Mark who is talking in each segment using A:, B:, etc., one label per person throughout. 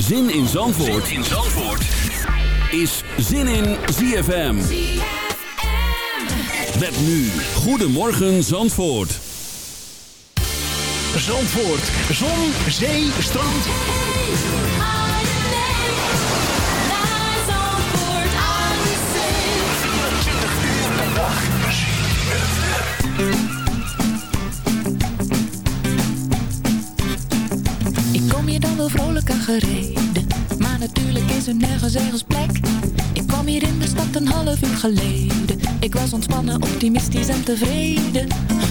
A: Zin in Zandvoort, zin in Zandvoort. is Zin in ZFM. Met nu, Goedemorgen Zandvoort.
B: Zandvoort, zon, zee, strand.
C: Maar natuurlijk is er nergens ergens plek. Ik kwam hier in de stad een half uur geleden. Ik was ontspannen, optimistisch en tevreden.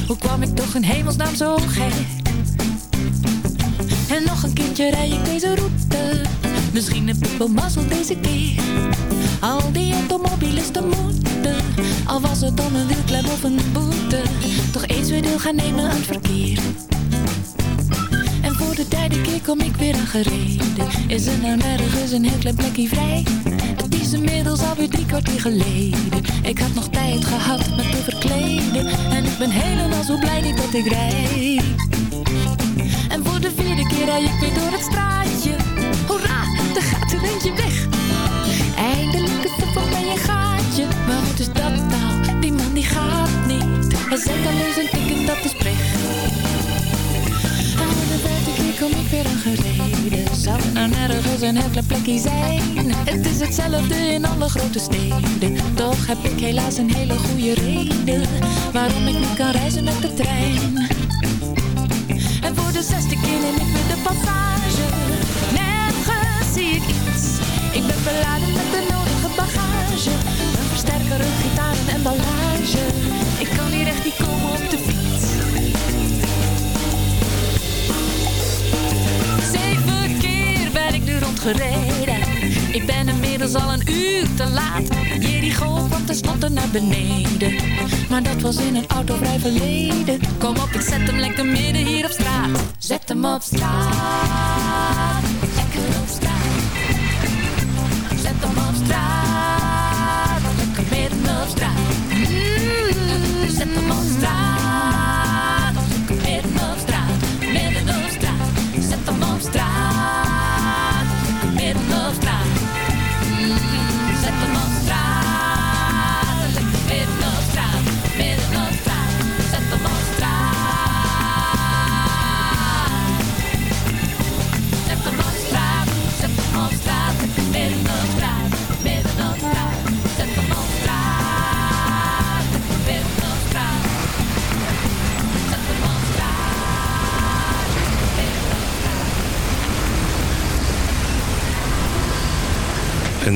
C: Hoe kwam ik toch in hemelsnaam zo gek? En nog een keertje rij ik deze route. Misschien heb ik wel mazzel deze keer. Al die automobilisten moeten. Al was het dan een wielklep of een boete. Toch eens weer deel gaan nemen aan het verkeer de derde keer kom ik weer aangereden Is er nou nergens een heel klein plekje vrij? Het is inmiddels alweer drie kwartier geleden. Ik had nog tijd gehad met te verkleden. En ik ben helemaal zo blij dat ik rijd. En voor de vierde keer rij ik weer door het straatje. Hoera, er gaat er eentje weg. Eindelijk is er voor mij een gaatje. Maar wat is dat nou? Die man die gaat niet. Hij zet alleen zijn ticket, dat is pech kom ik weer aangereden. Zou het nou nergens een heel plekje zijn? Het is hetzelfde in alle grote steden. Toch heb ik helaas een hele goede reden Waarom ik niet kan reizen met de trein. En voor de zesde keer neem ik weer de passage. Nergens zie ik iets. Ik ben beladen met de inmiddels al een uur te laat. Jericho kwam tenslotte naar beneden. Maar dat was in een autovrij verleden. Kom op, ik zet hem lekker midden hier op straat. Zet hem op straat.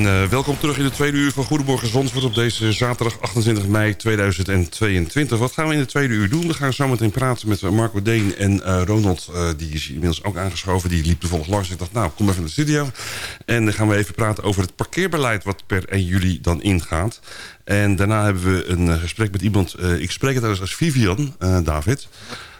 D: En uh, welkom terug in de tweede uur van Goedemorgen Zonsvoort op deze zaterdag 28 mei 2022. Wat gaan we in de tweede uur doen? We gaan zo meteen praten met Marco Deen en uh, Ronald. Die is inmiddels ook aangeschoven. Die liep toevallig langs. Ik dacht, nou, kom even in de studio. En dan gaan we even praten over het parkeerbeleid wat per 1 juli dan ingaat. En daarna hebben we een gesprek met iemand. ik spreek het als Vivian, David.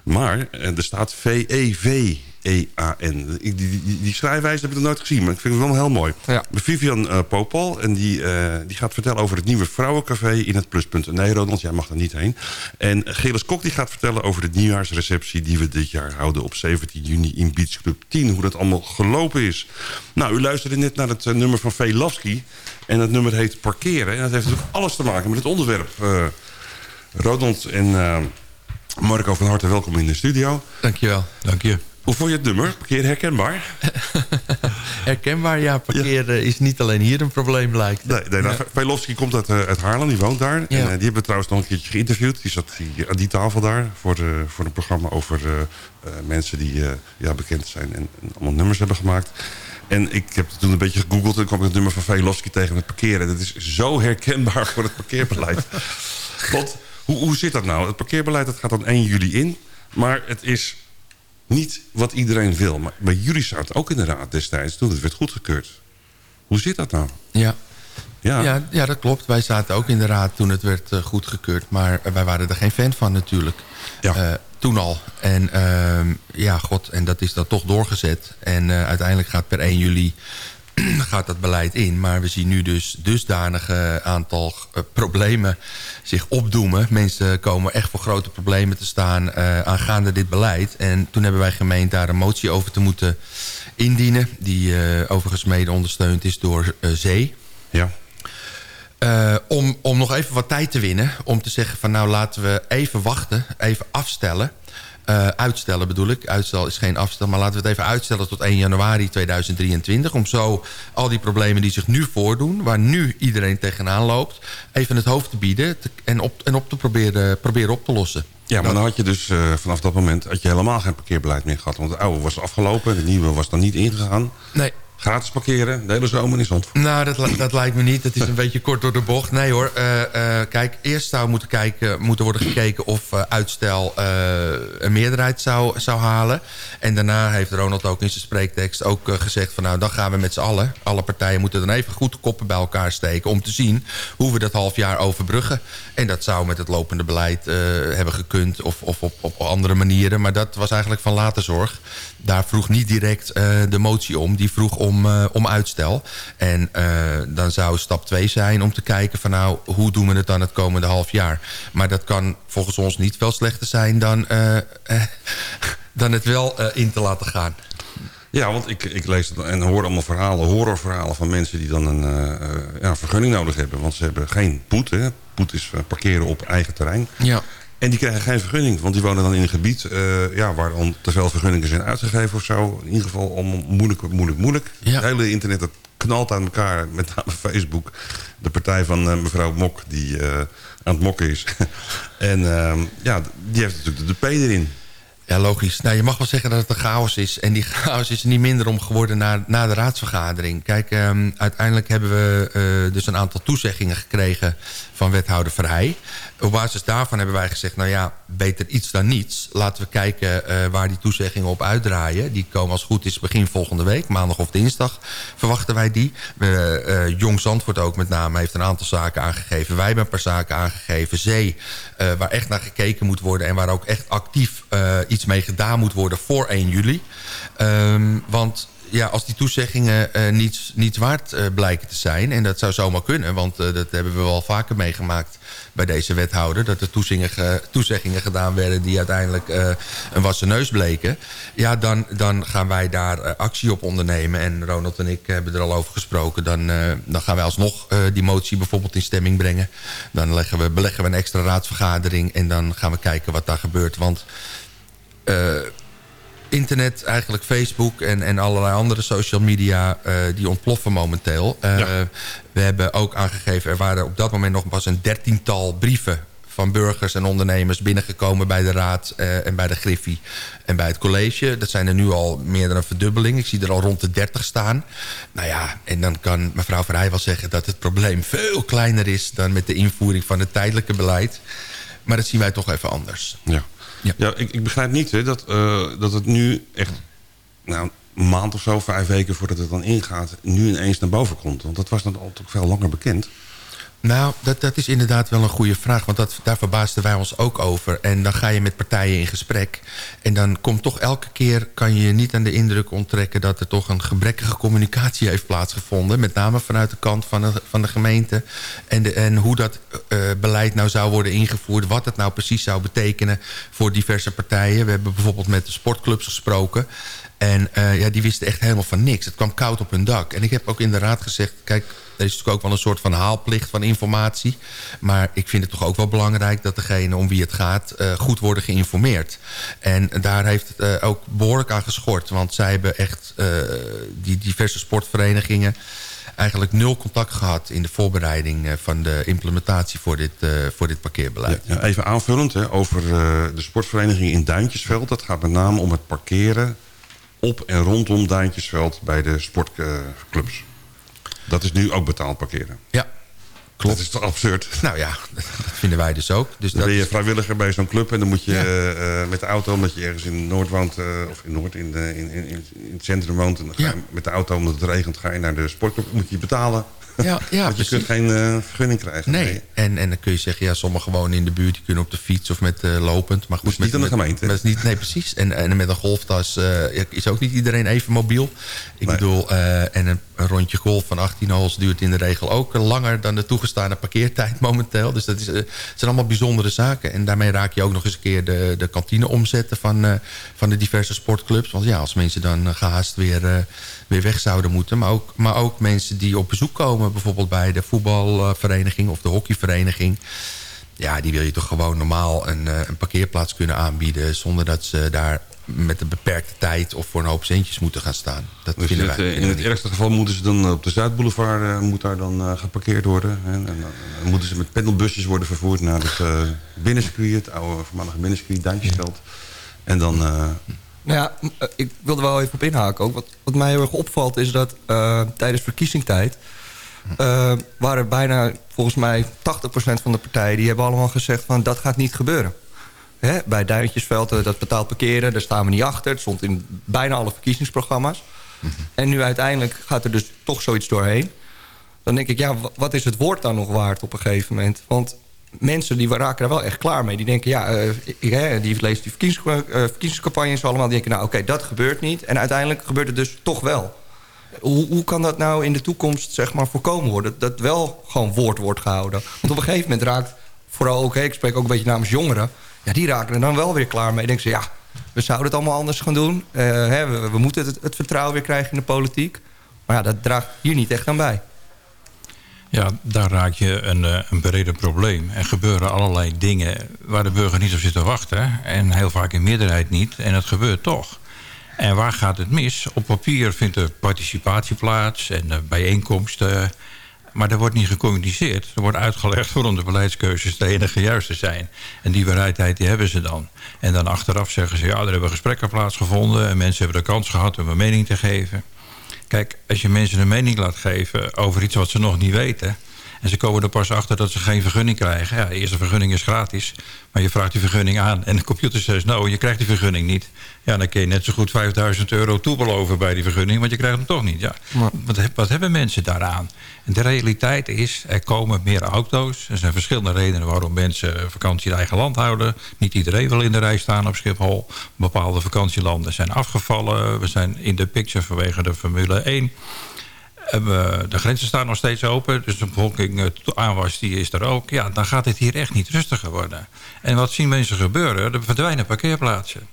D: Maar er staat VEV. E-A-N. Die, die, die, schrijfwijze heb ik nog nooit gezien, maar ik vind het wel heel mooi. Ja. Vivian uh, Popal, en die, uh, die gaat vertellen over het nieuwe vrouwencafé in het pluspunt. Nee, Ronald, jij mag er niet heen. En Gelis Kok die gaat vertellen over de nieuwjaarsreceptie... die we dit jaar houden op 17 juni in Beach Club 10. Hoe dat allemaal gelopen is. Nou, u luisterde net naar het uh, nummer van Velavski. En dat nummer heet Parkeren. En dat heeft natuurlijk alles te maken met het onderwerp. Ronald en Marco van harte welkom in de studio.
E: Dankjewel. Dank je.
D: Hoe vond je het nummer? Parkeer herkenbaar?
E: herkenbaar, ja. Parkeren is niet alleen hier een probleem, lijkt
D: Nee, nee nou, ja. komt uit, uh, uit Haarlem, die woont daar. En, uh, die hebben we trouwens nog een keertje geïnterviewd. Die zat die, aan die tafel daar voor, uh, voor een programma over mensen die ja, bekend zijn en, en, allemaal nummers hebben gemaakt. En ik heb toen een beetje gegoogeld en kwam ik het nummer van Velofsky tegen het parkeren. Dat is zo herkenbaar voor het parkeerbeleid. Want hoe, hoe zit dat nou? Het parkeerbeleid dat gaat dan 1 juli in. Maar het is niet wat iedereen wil. Maar bij jullie zaten ook in de raad destijds toen het werd goedgekeurd. Hoe zit dat nou?
E: Ja. Ja. Ja, ja, dat klopt. Wij zaten ook in de raad toen het werd uh, goedgekeurd. Maar wij waren er geen fan van natuurlijk. Ja. Uh, toen al. En uh, ja, god, en dat is dan toch doorgezet. En uiteindelijk gaat per 1 juli gaat dat beleid in. Maar we zien nu dus dusdanige aantal uh, problemen zich opdoemen. Mensen komen echt voor grote problemen te staan uh, aangaande dit beleid. En toen hebben wij gemeend daar een motie over te moeten indienen. Die overigens mede ondersteund is door Zee.
D: Ja.
E: om, om nog even wat tijd te winnen. Om te zeggen van nou laten we even wachten. Even afstellen. Uh, uitstellen bedoel ik. Uitstel is geen afstel, maar laten we het even uitstellen tot 1 januari 2023. Om zo al die problemen die zich nu voordoen, waar nu iedereen tegenaan loopt, even het hoofd te bieden en, op, en op te proberen, proberen op te lossen.
D: Ja, maar dan had je dus uh, vanaf dat moment had je helemaal geen parkeerbeleid meer gehad. Want het oude was afgelopen, het nieuwe was dan niet ingegaan.
E: Nee,
D: Gratis parkeren, de hele zomer in Zandvoort.
E: Nou, dat, dat lijkt me niet. Dat is een beetje kort door de bocht. Nee hoor, uh, uh, kijk, eerst zou moeten, kijken, moeten worden gekeken of uh, uitstel een meerderheid zou, zou halen. En daarna heeft Ronald ook in zijn spreektekst ook gezegd van nou, dan gaan we met z'n allen. Alle partijen moeten dan even goed de koppen bij elkaar steken om te zien hoe we dat half jaar overbruggen. En dat zou met het lopende beleid hebben gekund of, of op, op andere manieren. Maar dat was eigenlijk van later zorg. Daar vroeg niet direct de motie om. Die vroeg om uh, om uitstel. En uh, dan zou stap 2 zijn om te kijken van nou, hoe doen we het dan het komende half jaar. Maar dat kan volgens ons niet veel slechter zijn dan, dan het wel in te laten gaan.
D: Ja, want ik, ik lees het en hoor allemaal verhalen, horrorverhalen van mensen die dan een ja, vergunning nodig hebben. Want ze hebben geen poet. Hè. Poet is parkeren op eigen terrein.
E: Ja.
D: En die krijgen geen vergunning, want die wonen dan in een gebied... Uh, ja, waar dan te veel vergunningen zijn uitgegeven of zo. In ieder geval om moeilijk, moeilijk, moeilijk. Ja. Het hele internet dat knalt aan elkaar, met name Facebook. De partij van uh, mevrouw Mok, die uh, aan het mokken is. en ehm, ja, die heeft natuurlijk de P erin.
E: Ja, logisch. Nou, je mag wel zeggen dat het een chaos is. En die chaos is er niet minder om geworden na, na de raadsvergadering. Kijk, um, uiteindelijk hebben we uh, dus een aantal toezeggingen gekregen van wethouder Verheij. Op basis daarvan hebben wij gezegd, nou ja, beter iets dan niets. Laten we kijken uh, waar die toezeggingen op uitdraaien. Die komen als goed is begin volgende week, maandag of dinsdag verwachten wij die. We, uh, Jong Zandvoort ook met name heeft een aantal zaken aangegeven. Wij hebben een paar zaken aangegeven. Zee, waar echt naar gekeken moet worden en waar ook echt actief iets mee gedaan moet worden voor 1 juli. Um, want ja, als die toezeggingen uh, niet, niet waard uh, blijken te zijn... en dat zou zomaar kunnen, want dat hebben we wel vaker meegemaakt bij deze wethouder... dat er toezeggingen, toezeggingen gedaan werden die uiteindelijk een wassen neus bleken... ja, dan, dan gaan wij daar actie op ondernemen. En Ronald en ik hebben er al over gesproken. Dan, dan gaan wij alsnog die motie bijvoorbeeld in stemming brengen. Dan leggen we, beleggen we een extra raadsvergadering... en dan gaan we kijken wat daar gebeurt, want internet, eigenlijk Facebook en, en allerlei andere social media... Uh, die ontploffen momenteel. Uh, ja. We hebben ook aangegeven, er waren op dat moment nog pas een dertiental brieven van burgers en ondernemers binnengekomen bij de Raad uh, en bij de Griffie en bij het college. Dat zijn er nu al meer dan een verdubbeling. Ik zie er al rond de 30 staan. Nou ja, en dan kan mevrouw Verheij wel zeggen dat het probleem veel kleiner is... dan met de invoering van het tijdelijke beleid. Maar dat zien wij toch even anders.
D: Ja. Ja, ik, ik begrijp niet hè, dat, uh, dat het nu echt nou, een maand of zo, vijf weken voordat het dan ingaat... nu ineens naar boven komt. Want dat was dan al toch veel langer bekend.
E: Nou, dat, dat is inderdaad wel een goede vraag. Want dat, daar verbaasden wij ons ook over. En dan ga je met partijen in gesprek. En dan komt toch elke keer... kan je niet aan de indruk onttrekken... dat er toch een gebrekkige communicatie heeft plaatsgevonden. Met name vanuit de kant van de, van de gemeente. En, de, en hoe dat uh, beleid nou zou worden ingevoerd. Wat het nou precies zou betekenen voor diverse partijen. We hebben bijvoorbeeld met de sportclubs gesproken... En uh, ja, die wisten echt helemaal van niks. Het kwam koud op hun dak. En ik heb ook in de raad gezegd... kijk, er is natuurlijk ook wel een soort van haalplicht van informatie. Maar ik vind het toch ook wel belangrijk... dat degene om wie het gaat uh, goed worden geïnformeerd. En daar heeft het uh, ook behoorlijk aan geschort. Want zij hebben echt die diverse sportverenigingen eigenlijk nul contact gehad in de voorbereiding van de implementatie voor dit, voor dit parkeerbeleid.
D: Even aanvullend hè, over de sportvereniging in Duintjesveld. Dat gaat met name om het parkeren op en rondom Duintjesveld bij de sportclubs. Dat is nu ook betaald parkeren.
E: Ja, Klopt.
D: Dat is toch absurd?
E: Nou ja, dat vinden wij dus ook. Dus
D: dan dat ben je vrijwilliger bij zo'n club... en dan moet je ja. uh, met de auto, omdat je ergens in Noord woont... Uh, of in Noord, in, de, in, in, in, het centrum woont... en dan ga je ja. met de auto, omdat het regent, ga je naar de sportclub... moet je betalen Ja, ja, Want je kunt geen uh, vergunning krijgen.
E: Nee. En, en dan kun je zeggen, ja, sommigen gewoon in de buurt... die kunnen op de fiets of met uh, lopend. Maar goed,
D: dus niet aan de gemeente.
E: Met, niet, nee, precies. En, en met een golftas uh, is ook niet iedereen even mobiel. Ik bedoel, en een, een, rondje golf van 18 holes duurt in de regel ook langer... dan de toegestane parkeertijd momenteel. Dus dat is, zijn allemaal bijzondere zaken. En daarmee raak je ook nog eens een keer de, de kantine omzetten... van, van de diverse sportclubs. Want ja, als mensen dan gehaast weer, weer weg zouden moeten... Maar ook, maar ook mensen die op bezoek komen bijvoorbeeld bij de voetbalvereniging of de hockeyvereniging. Ja, die wil je toch gewoon normaal een, eh, een parkeerplaats kunnen aanbieden... zonder dat ze daar met een beperkte tijd of voor een hoop centjes moeten gaan staan. Dat
D: dus
E: vinden wij,
D: in het ergste geval moeten ze dan op de Zuidboulevard uh, moet daar dan uh, geparkeerd worden. En, en dan moeten ze met pendelbusjes worden vervoerd naar het uh, het oude voormalige binnencircuit, Duintjesveld. En dan...
F: Nou ja, ik wilde wel even op inhaken ook. Wat, wat mij heel erg opvalt is dat tijdens verkiezingstijd uh, waren bijna volgens mij 80% van de partijen... die hebben allemaal gezegd van dat gaat niet gebeuren. Hè? Bij Duintjesveld, eh, dat betaald parkeren, daar staan we niet achter. Het stond in bijna alle verkiezingsprogramma's. En nu uiteindelijk gaat er dus toch zoiets doorheen. Dan denk ik, ja, wat is het woord dan nog waard op een gegeven moment? Want mensen die raken daar wel echt klaar mee. Die denken, ja, ik, die lezen die uh, verkiezingscampagnes allemaal. Die denken, nou oké, dat gebeurt niet. En uiteindelijk gebeurt het dus toch wel. Hoe, hoe kan dat nou in de toekomst zeg maar, voorkomen worden? Dat wel gewoon woord wordt gehouden. Want op een gegeven moment raakt vooral ook... ik spreek ook een beetje namens jongeren... ja, die raken er dan wel weer klaar mee. Ik denk ze, ja, we zouden het allemaal anders gaan doen. Uh, hè, we, we, moeten het, het, vertrouwen weer krijgen in de politiek. Maar ja, dat draagt hier niet echt aan bij.
G: Ja, daar raak je een, eh, een breder probleem. Er gebeuren allerlei dingen waar de burger niet op zit te wachten. En heel vaak in meerderheid niet. En het gebeurt toch. En waar gaat het mis? Op papier vindt er participatie plaats en uh, bijeenkomsten. Maar er wordt niet gecommuniceerd. Er wordt uitgelegd waarom de beleidskeuzes de enige juiste zijn. En die bereidheid die hebben ze dan. En dan achteraf zeggen ze... ja, er hebben gesprekken plaatsgevonden... en mensen hebben de kans gehad om een mening te geven. Kijk, als je mensen een mening laat geven over iets wat ze nog niet weten... En ze komen er pas achter dat ze geen vergunning krijgen. Ja, de eerste vergunning is gratis. Maar je vraagt die vergunning aan. En de computer zegt, nou, je krijgt die vergunning niet. Ja, dan kun je net zo goed 5000 euro toebeloven bij die vergunning. Want je krijgt hem toch niet. Ja. Wat, wat, hebben mensen daaraan? En de realiteit is, er komen meer auto's. Er zijn verschillende redenen waarom mensen vakantie in eigen land houden. Niet iedereen wil in de rij staan op Schiphol. Bepaalde vakantielanden zijn afgevallen. We zijn in de picture vanwege de Formule 1 de grenzen staan nog steeds open. Dus de bevolking uh, aanwas die is er ook. Ja, dan gaat het hier echt niet rustiger worden. En wat zien mensen gebeuren? Er verdwijnen parkeerplaatsen.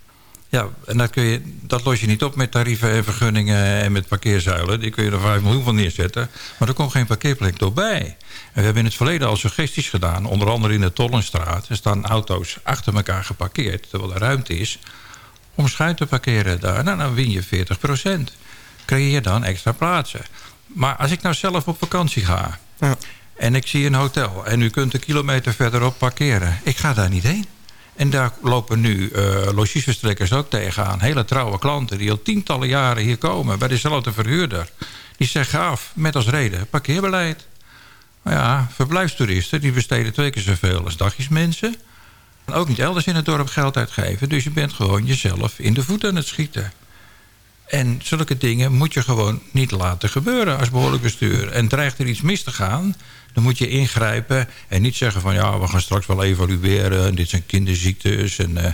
G: Ja, en dat, kun je, dat los je niet op met tarieven en vergunningen en met parkeerzuilen. Die kun je er 5 miljoen van neerzetten. Maar er komt geen parkeerplek doorbij. En we hebben in het verleden al suggesties gedaan. Onder andere in de Tollenstraat. Er staan auto's achter elkaar geparkeerd. Terwijl er ruimte is om schuin te parkeren daar. Nou, dan win je 40 procent. Creëer dan extra plaatsen. Maar als ik nou zelf op vakantie ga... Ja. en ik zie een hotel... en u kunt een kilometer verderop parkeren... ik ga daar niet heen. En daar lopen nu uh, logiesverstrekkers ook tegenaan. Hele trouwe klanten die al tientallen jaren hier komen... bij dezelfde verhuurder. Die zeggen af met als reden parkeerbeleid. Maar ja, verblijfstoeristen die besteden twee keer zoveel als dagjesmensen. Ook niet elders in het dorp geld uitgeven. Dus je bent gewoon jezelf in de voeten aan het schieten. En zulke dingen moet je gewoon niet laten gebeuren als behoorlijk bestuur. En dreigt er iets mis te gaan, dan moet je ingrijpen... en niet zeggen van ja, we gaan straks wel evalueren... dit zijn kinderziektes en uh,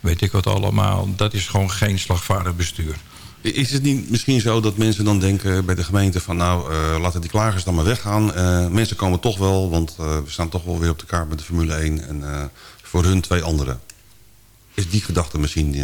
G: weet ik wat allemaal. Dat is gewoon geen slagvaardig bestuur.
D: Is het niet misschien zo dat mensen dan denken bij de gemeente... van nou, uh, laten die klagers dan maar weggaan. Uh, mensen komen toch wel, want we staan toch wel weer op de kaart met de Formule 1... en voor hun twee anderen. Is die gedachte misschien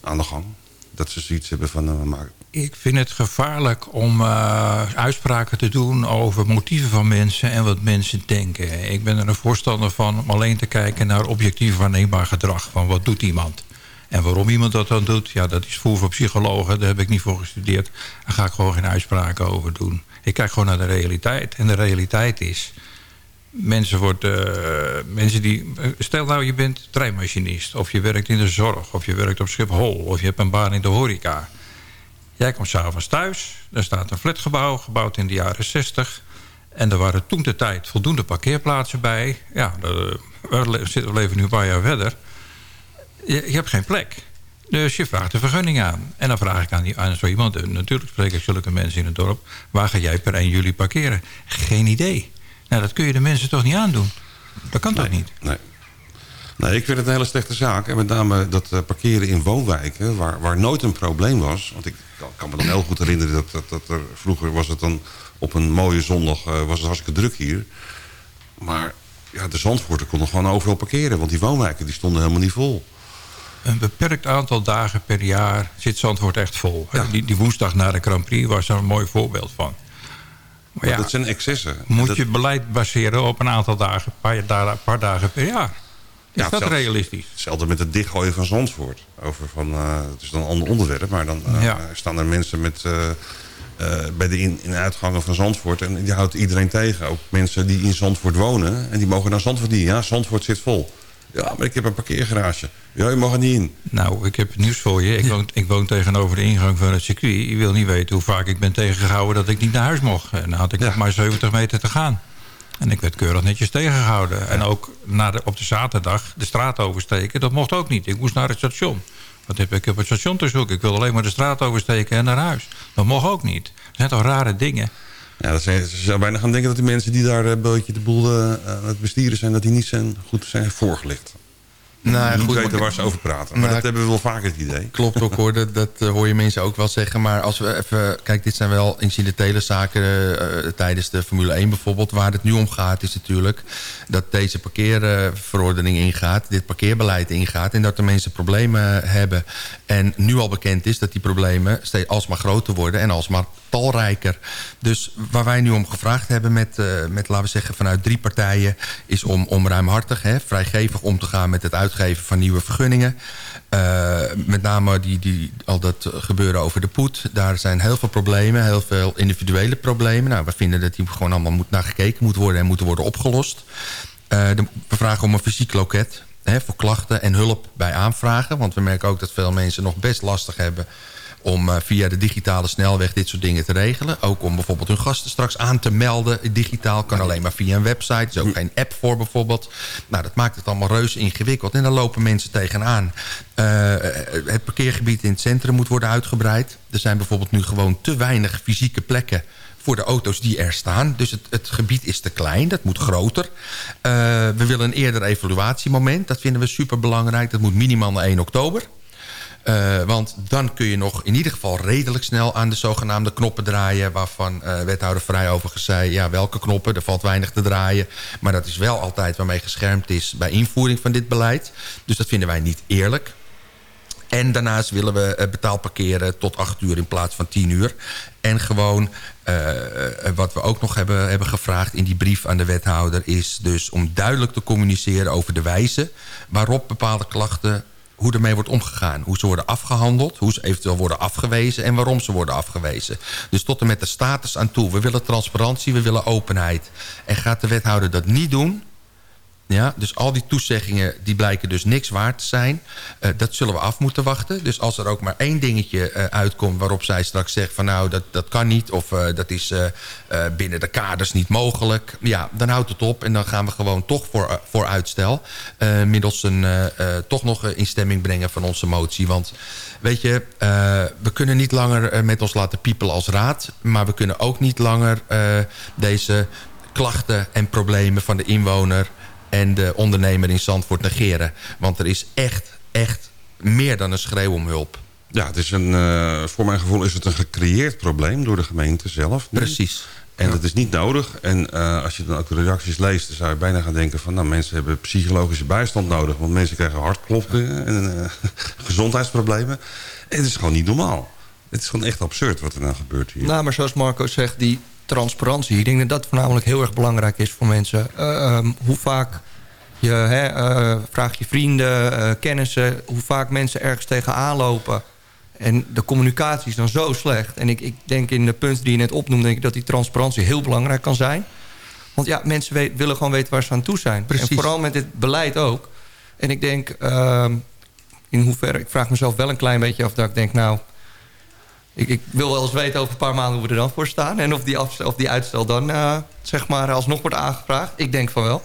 D: aan de gang? Dat ze zoiets hebben van... Maar...
G: Ik vind het gevaarlijk om uh, uitspraken te doen over motieven van mensen en wat mensen denken. Ik ben er een voorstander van om alleen te kijken naar objectief waarneembaar gedrag. Van wat doet iemand? En waarom iemand dat dan doet, ja, dat is voer voor psychologen. Daar heb ik niet voor gestudeerd. Daar ga ik gewoon geen uitspraken over doen. Ik kijk gewoon naar de realiteit. En de realiteit is mensen, worden, uh, mensen die... Stel nou, je bent treinmachinist. Of je werkt in de zorg. Of je werkt op Schiphol. Of je hebt een baan in de horeca. Jij komt s'avonds thuis. Er staat een flatgebouw, gebouwd in de jaren 60. En er waren toen de tijd voldoende parkeerplaatsen bij. Ja, we leven nu een paar jaar verder. Je, je hebt geen plek. Dus je vraagt de vergunning aan. En dan vraag ik aan, zo iemand, natuurlijk spreek ik zulke mensen in het dorp... waar ga jij per 1 juli parkeren? Geen idee. Nou, dat kun je de mensen toch niet aandoen? Dat kan toch niet?
D: Nee. Nee, ik vind het een hele slechte zaak. En met name dat uh, parkeren in woonwijken, waar, waar nooit een probleem was. Want ik kan me dan heel goed herinneren dat, dat, dat er, vroeger was het dan op een mooie zondag uh, was het hartstikke druk hier. Maar ja, de Zandvoorten konden gewoon overal parkeren. Want die woonwijken die stonden helemaal niet vol.
G: Een beperkt aantal dagen per jaar zit Zandvoort echt vol. Die, die woensdag na de Grand Prix was er een mooi voorbeeld van.
D: Maar ja, dat zijn excessen.
G: Moet je beleid baseren op een aantal dagen, een paar, paar dagen per jaar. Is ja, dat realistisch?
D: Hetzelfde met het dichtgooien van Zandvoort. Over van, uh, het is dan een ander onderwerp, maar dan uh, staan er mensen met, uh, bij de in- en uitgangen van Zandvoort. En die houdt iedereen tegen. Ook mensen die in Zandvoort wonen. En die mogen naar Zandvoort niet. Ja, Zandvoort zit vol. Ja, maar ik heb een parkeergarage. Ja, je mag er niet in.
G: Nou, ik heb nieuws voor je. Ik woon, ik woon tegenover de ingang van het circuit. Je wil niet weten hoe vaak ik ben tegengehouden dat ik niet naar huis mocht. En dan had ik nog maar 70 meter te gaan. En ik werd keurig netjes tegengehouden. En ook naar de, op de zaterdag de straat oversteken, dat mocht ook niet. Ik moest naar het station. Wat heb ik op het station te zoeken? Ik wil alleen maar de straat oversteken en naar huis. Dat mocht ook niet. Dat zijn toch rare dingen?
D: Ja, dat ze zou bijna gaan denken dat die mensen die daar een beetje de boel uh, het besturen zijn... dat die niet zijn, goed zijn voorgelicht. Nou, niet goed, weten waar ze over praten. Maar nou, dat hebben we wel vaker het idee.
E: Klopt ook hoor, dat, dat uh, hoor je mensen ook wel zeggen. Maar als we even... Kijk, dit zijn wel incidentele zaken uh, tijdens de Formule 1 bijvoorbeeld. Waar het nu om gaat is natuurlijk dat deze parkeerverordening ingaat. Dit parkeerbeleid ingaat. En dat de mensen problemen hebben. En nu al bekend is dat die problemen steeds alsmaar groter worden. En alsmaar talrijker. Dus waar wij nu om gevraagd hebben met, uh, met laten we zeggen, vanuit drie partijen... is om, om ruimhartig, hè, vrijgevig om te gaan met het uitgeven van nieuwe vergunningen. Uh, met name die, die, al dat gebeuren over de poet. Daar zijn heel veel problemen, heel veel individuele problemen. Nou, we vinden dat die gewoon allemaal moet naar gekeken moet worden... en moeten worden opgelost. De, we vragen om een fysiek loket... Hè, voor klachten en hulp bij aanvragen. Want we merken ook dat veel mensen nog best lastig hebben om uh, via de digitale snelweg dit soort dingen te regelen. Ook om bijvoorbeeld hun gasten straks aan te melden. Digitaal kan alleen maar via een website. Er is ook geen app voor bijvoorbeeld. Nou, dat maakt het allemaal reuze ingewikkeld. En daar lopen mensen tegenaan. Uh, het parkeergebied in het centrum moet worden uitgebreid. Er zijn bijvoorbeeld nu gewoon te weinig fysieke plekken voor de auto's die er staan. Dus het, het gebied is te klein, dat moet groter. Uh, we willen een eerder evaluatiemoment. Dat vinden we super belangrijk. Dat moet minimaal naar 1 oktober. Uh, want dan kun je nog in ieder geval redelijk snel aan de zogenaamde knoppen draaien... waarvan uh, wethouder Vrij overigens zei... ja, welke knoppen, er valt weinig te draaien. Maar dat is wel altijd waarmee geschermd is bij invoering van dit beleid. Dus dat vinden wij niet eerlijk. En daarnaast willen we uh, betaald parkeren tot 8 uur in plaats van 10 uur. En gewoon, wat we ook nog hebben, hebben gevraagd in die brief aan de wethouder... is dus om duidelijk te communiceren over de wijze... waarop bepaalde klachten hoe ermee wordt omgegaan. Hoe ze worden afgehandeld, hoe ze eventueel worden afgewezen... en waarom ze worden afgewezen. Dus tot en met de status aan toe. We willen transparantie, we willen openheid. En gaat de wethouder dat niet doen... Ja, dus al die toezeggingen die blijken dus niks waard te zijn. Uh, dat zullen we af moeten wachten. Dus als er ook maar één dingetje uh, uitkomt waarop zij straks zegt... van nou, dat, dat kan niet of uh, dat is binnen de kaders niet mogelijk... ja, dan houdt het op en dan gaan we gewoon toch voor, voor uitstel... middels een toch nog een instemming brengen van onze motie. Want weet je, we kunnen niet langer met ons laten piepelen als raad... maar we kunnen ook niet langer deze klachten en problemen van de inwoner en de ondernemer in Zandvoort negeren. Want er is echt, echt meer dan een schreeuw om hulp.
D: Ja, het is een, uh, voor mijn gevoel is het een gecreëerd probleem door de gemeente zelf.
E: Precies.
D: En dat is niet nodig. En uh, als je dan ook de reacties leest... dan zou je bijna gaan denken van... nou, mensen hebben psychologische bijstand nodig. Want mensen krijgen hartkloppen en uh, gezondheidsproblemen. En het is gewoon niet normaal. Het is gewoon echt absurd wat er nou gebeurt hier.
F: Nou, maar zoals Marco zegt, die transparantie. Ik denk dat dat voornamelijk heel erg belangrijk is voor mensen. Uh, um, hoe vaak je hè, uh, vraag je vrienden, uh, kennissen... hoe vaak mensen ergens tegenaan lopen. En de communicatie is dan zo slecht. En ik, ik denk in de punten die je net opnoemde... Denk ik dat die transparantie heel belangrijk kan zijn. Want ja, mensen weet, willen gewoon weten waar ze aan toe zijn. Precies. En vooral met dit beleid ook. En ik denk, uh, in hoeverre... ik vraag mezelf wel een klein beetje af dat ik denk... nou, ik, ik, wil wel eens weten over een paar maanden hoe we er dan voor staan. En of die, of die uitstel dan uh, zeg maar alsnog wordt aangevraagd. Ik denk van wel.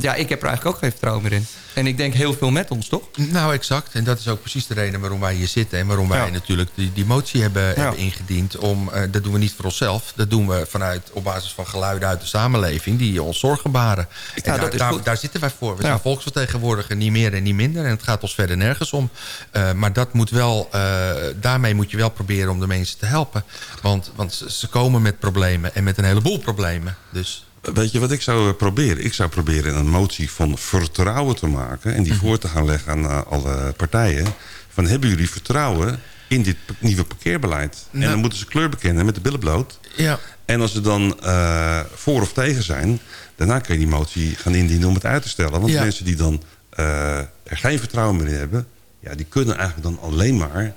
F: Want ja, ik heb er eigenlijk ook geen vertrouwen meer in. En ik denk heel veel met ons, toch?
E: Nou, exact. En dat is ook precies de reden waarom wij hier zitten. En waarom wij natuurlijk die, die motie hebben, hebben ingediend. Om, uh, dat doen we niet voor onszelf. Dat doen we vanuit, op basis van geluiden uit de samenleving... die ons zorgen baren. En daar, daar, daar, zitten wij voor. We zijn volksvertegenwoordiger, niet meer en niet minder. En het gaat ons verder nergens om. Uh, maar dat moet wel, uh, daarmee moet je wel proberen om de mensen te helpen. Want, want ze komen met problemen en met een heleboel problemen. Dus...
D: Weet je wat ik zou proberen? Ik zou proberen een motie van vertrouwen te maken... en die mhm. voor te gaan leggen aan uh, alle partijen. Van hebben jullie vertrouwen in dit nieuwe parkeerbeleid? En dan moeten ze kleur bekennen met de billen bloot.
E: Ja.
D: En als ze dan uh, voor of tegen zijn... daarna kun je die motie gaan indienen om het uit te stellen. Want ja. mensen die dan uh, er geen vertrouwen meer in hebben... Ja, die kunnen eigenlijk dan alleen maar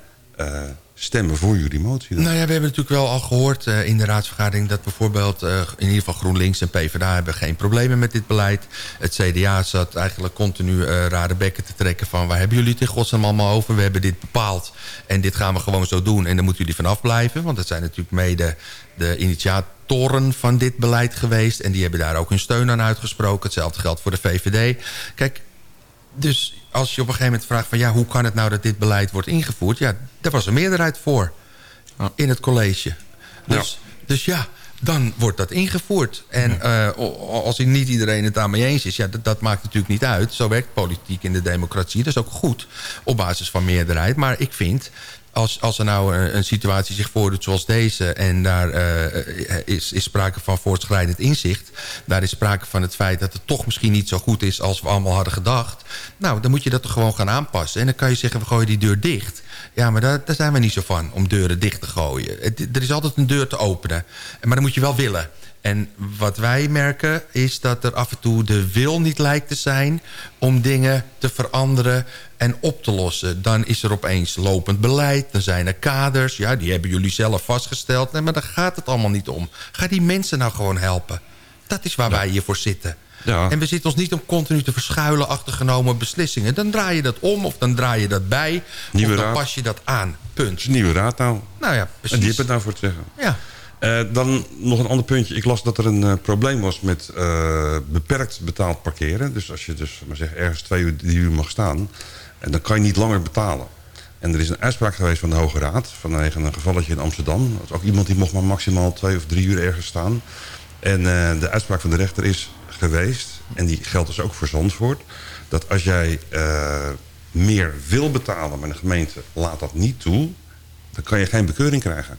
D: stemmen voor jullie motie?
E: Nou ja, we hebben natuurlijk wel al gehoord uh, in de raadsvergadering... dat bijvoorbeeld uh, in ieder geval GroenLinks en PvdA hebben geen problemen met dit beleid. Het CDA zat eigenlijk continu uh, rare bekken te trekken van... waar hebben jullie het in godsnaam allemaal over? We hebben dit bepaald en dit gaan we gewoon zo doen. En dan moeten jullie vanaf blijven. Want dat zijn natuurlijk mede de initiatoren van dit beleid geweest. En die hebben daar ook hun steun aan uitgesproken. Hetzelfde geldt voor de VVD. Kijk, dus als je op een gegeven moment vraagt van... ja, hoe kan het nou dat dit beleid wordt ingevoerd? Ja, daar was een meerderheid voor in het college. Dus ja, dus ja dan wordt dat ingevoerd. En uh, als niet iedereen het daarmee eens is... ja, dat, dat, maakt natuurlijk niet uit. Zo werkt politiek in de democratie. Dat is ook goed op basis van meerderheid. Maar ik vind als, als er nou een, situatie zich voordoet zoals deze... en daar uh, is, is sprake van voortschrijdend inzicht... daar is sprake van het feit dat het toch misschien niet zo goed is... als we allemaal hadden gedacht... nou, dan moet je dat toch gewoon gaan aanpassen. En dan kan je zeggen, we gooien die deur dicht. Ja, maar daar, daar zijn we niet zo van, om deuren dicht te gooien. er is altijd een deur te openen. Maar dan moet je wel willen. En wat wij merken is dat er af en toe de wil niet lijkt te zijn... om dingen te veranderen en op te lossen. Dan is er opeens lopend beleid, dan zijn er kaders. Ja, die hebben jullie zelf vastgesteld. Nee, maar daar gaat het allemaal niet om. Ga die mensen nou gewoon helpen. Dat is waar wij hier voor zitten. Ja. En we zitten ons niet om continu te verschuilen achter genomen beslissingen. Dan draai je dat om of dan draai je dat bij. Nieuwe of dan pas je dat aan. Punt.
D: nieuwe raad nou.
E: Nou ja, precies.
D: En die hebben het nou voor te zeggen.
E: Ja.
D: Uh, dan nog een ander puntje. Ik las dat er een uh, probleem was met uh, beperkt betaald parkeren. Dus als je dus maar zeg, ergens twee uur, drie uur mag staan... en dan kan je niet langer betalen. En er is een uitspraak geweest van de Hoge Raad... vanwege een gevalletje in Amsterdam. Dat is ook iemand die mocht maar maximaal twee of drie uur ergens staan. En de uitspraak van de rechter is geweest... en die geldt dus ook voor Zandvoort... dat als jij meer wil betalen... maar de gemeente laat dat niet toe... dan kan je geen bekeuring krijgen.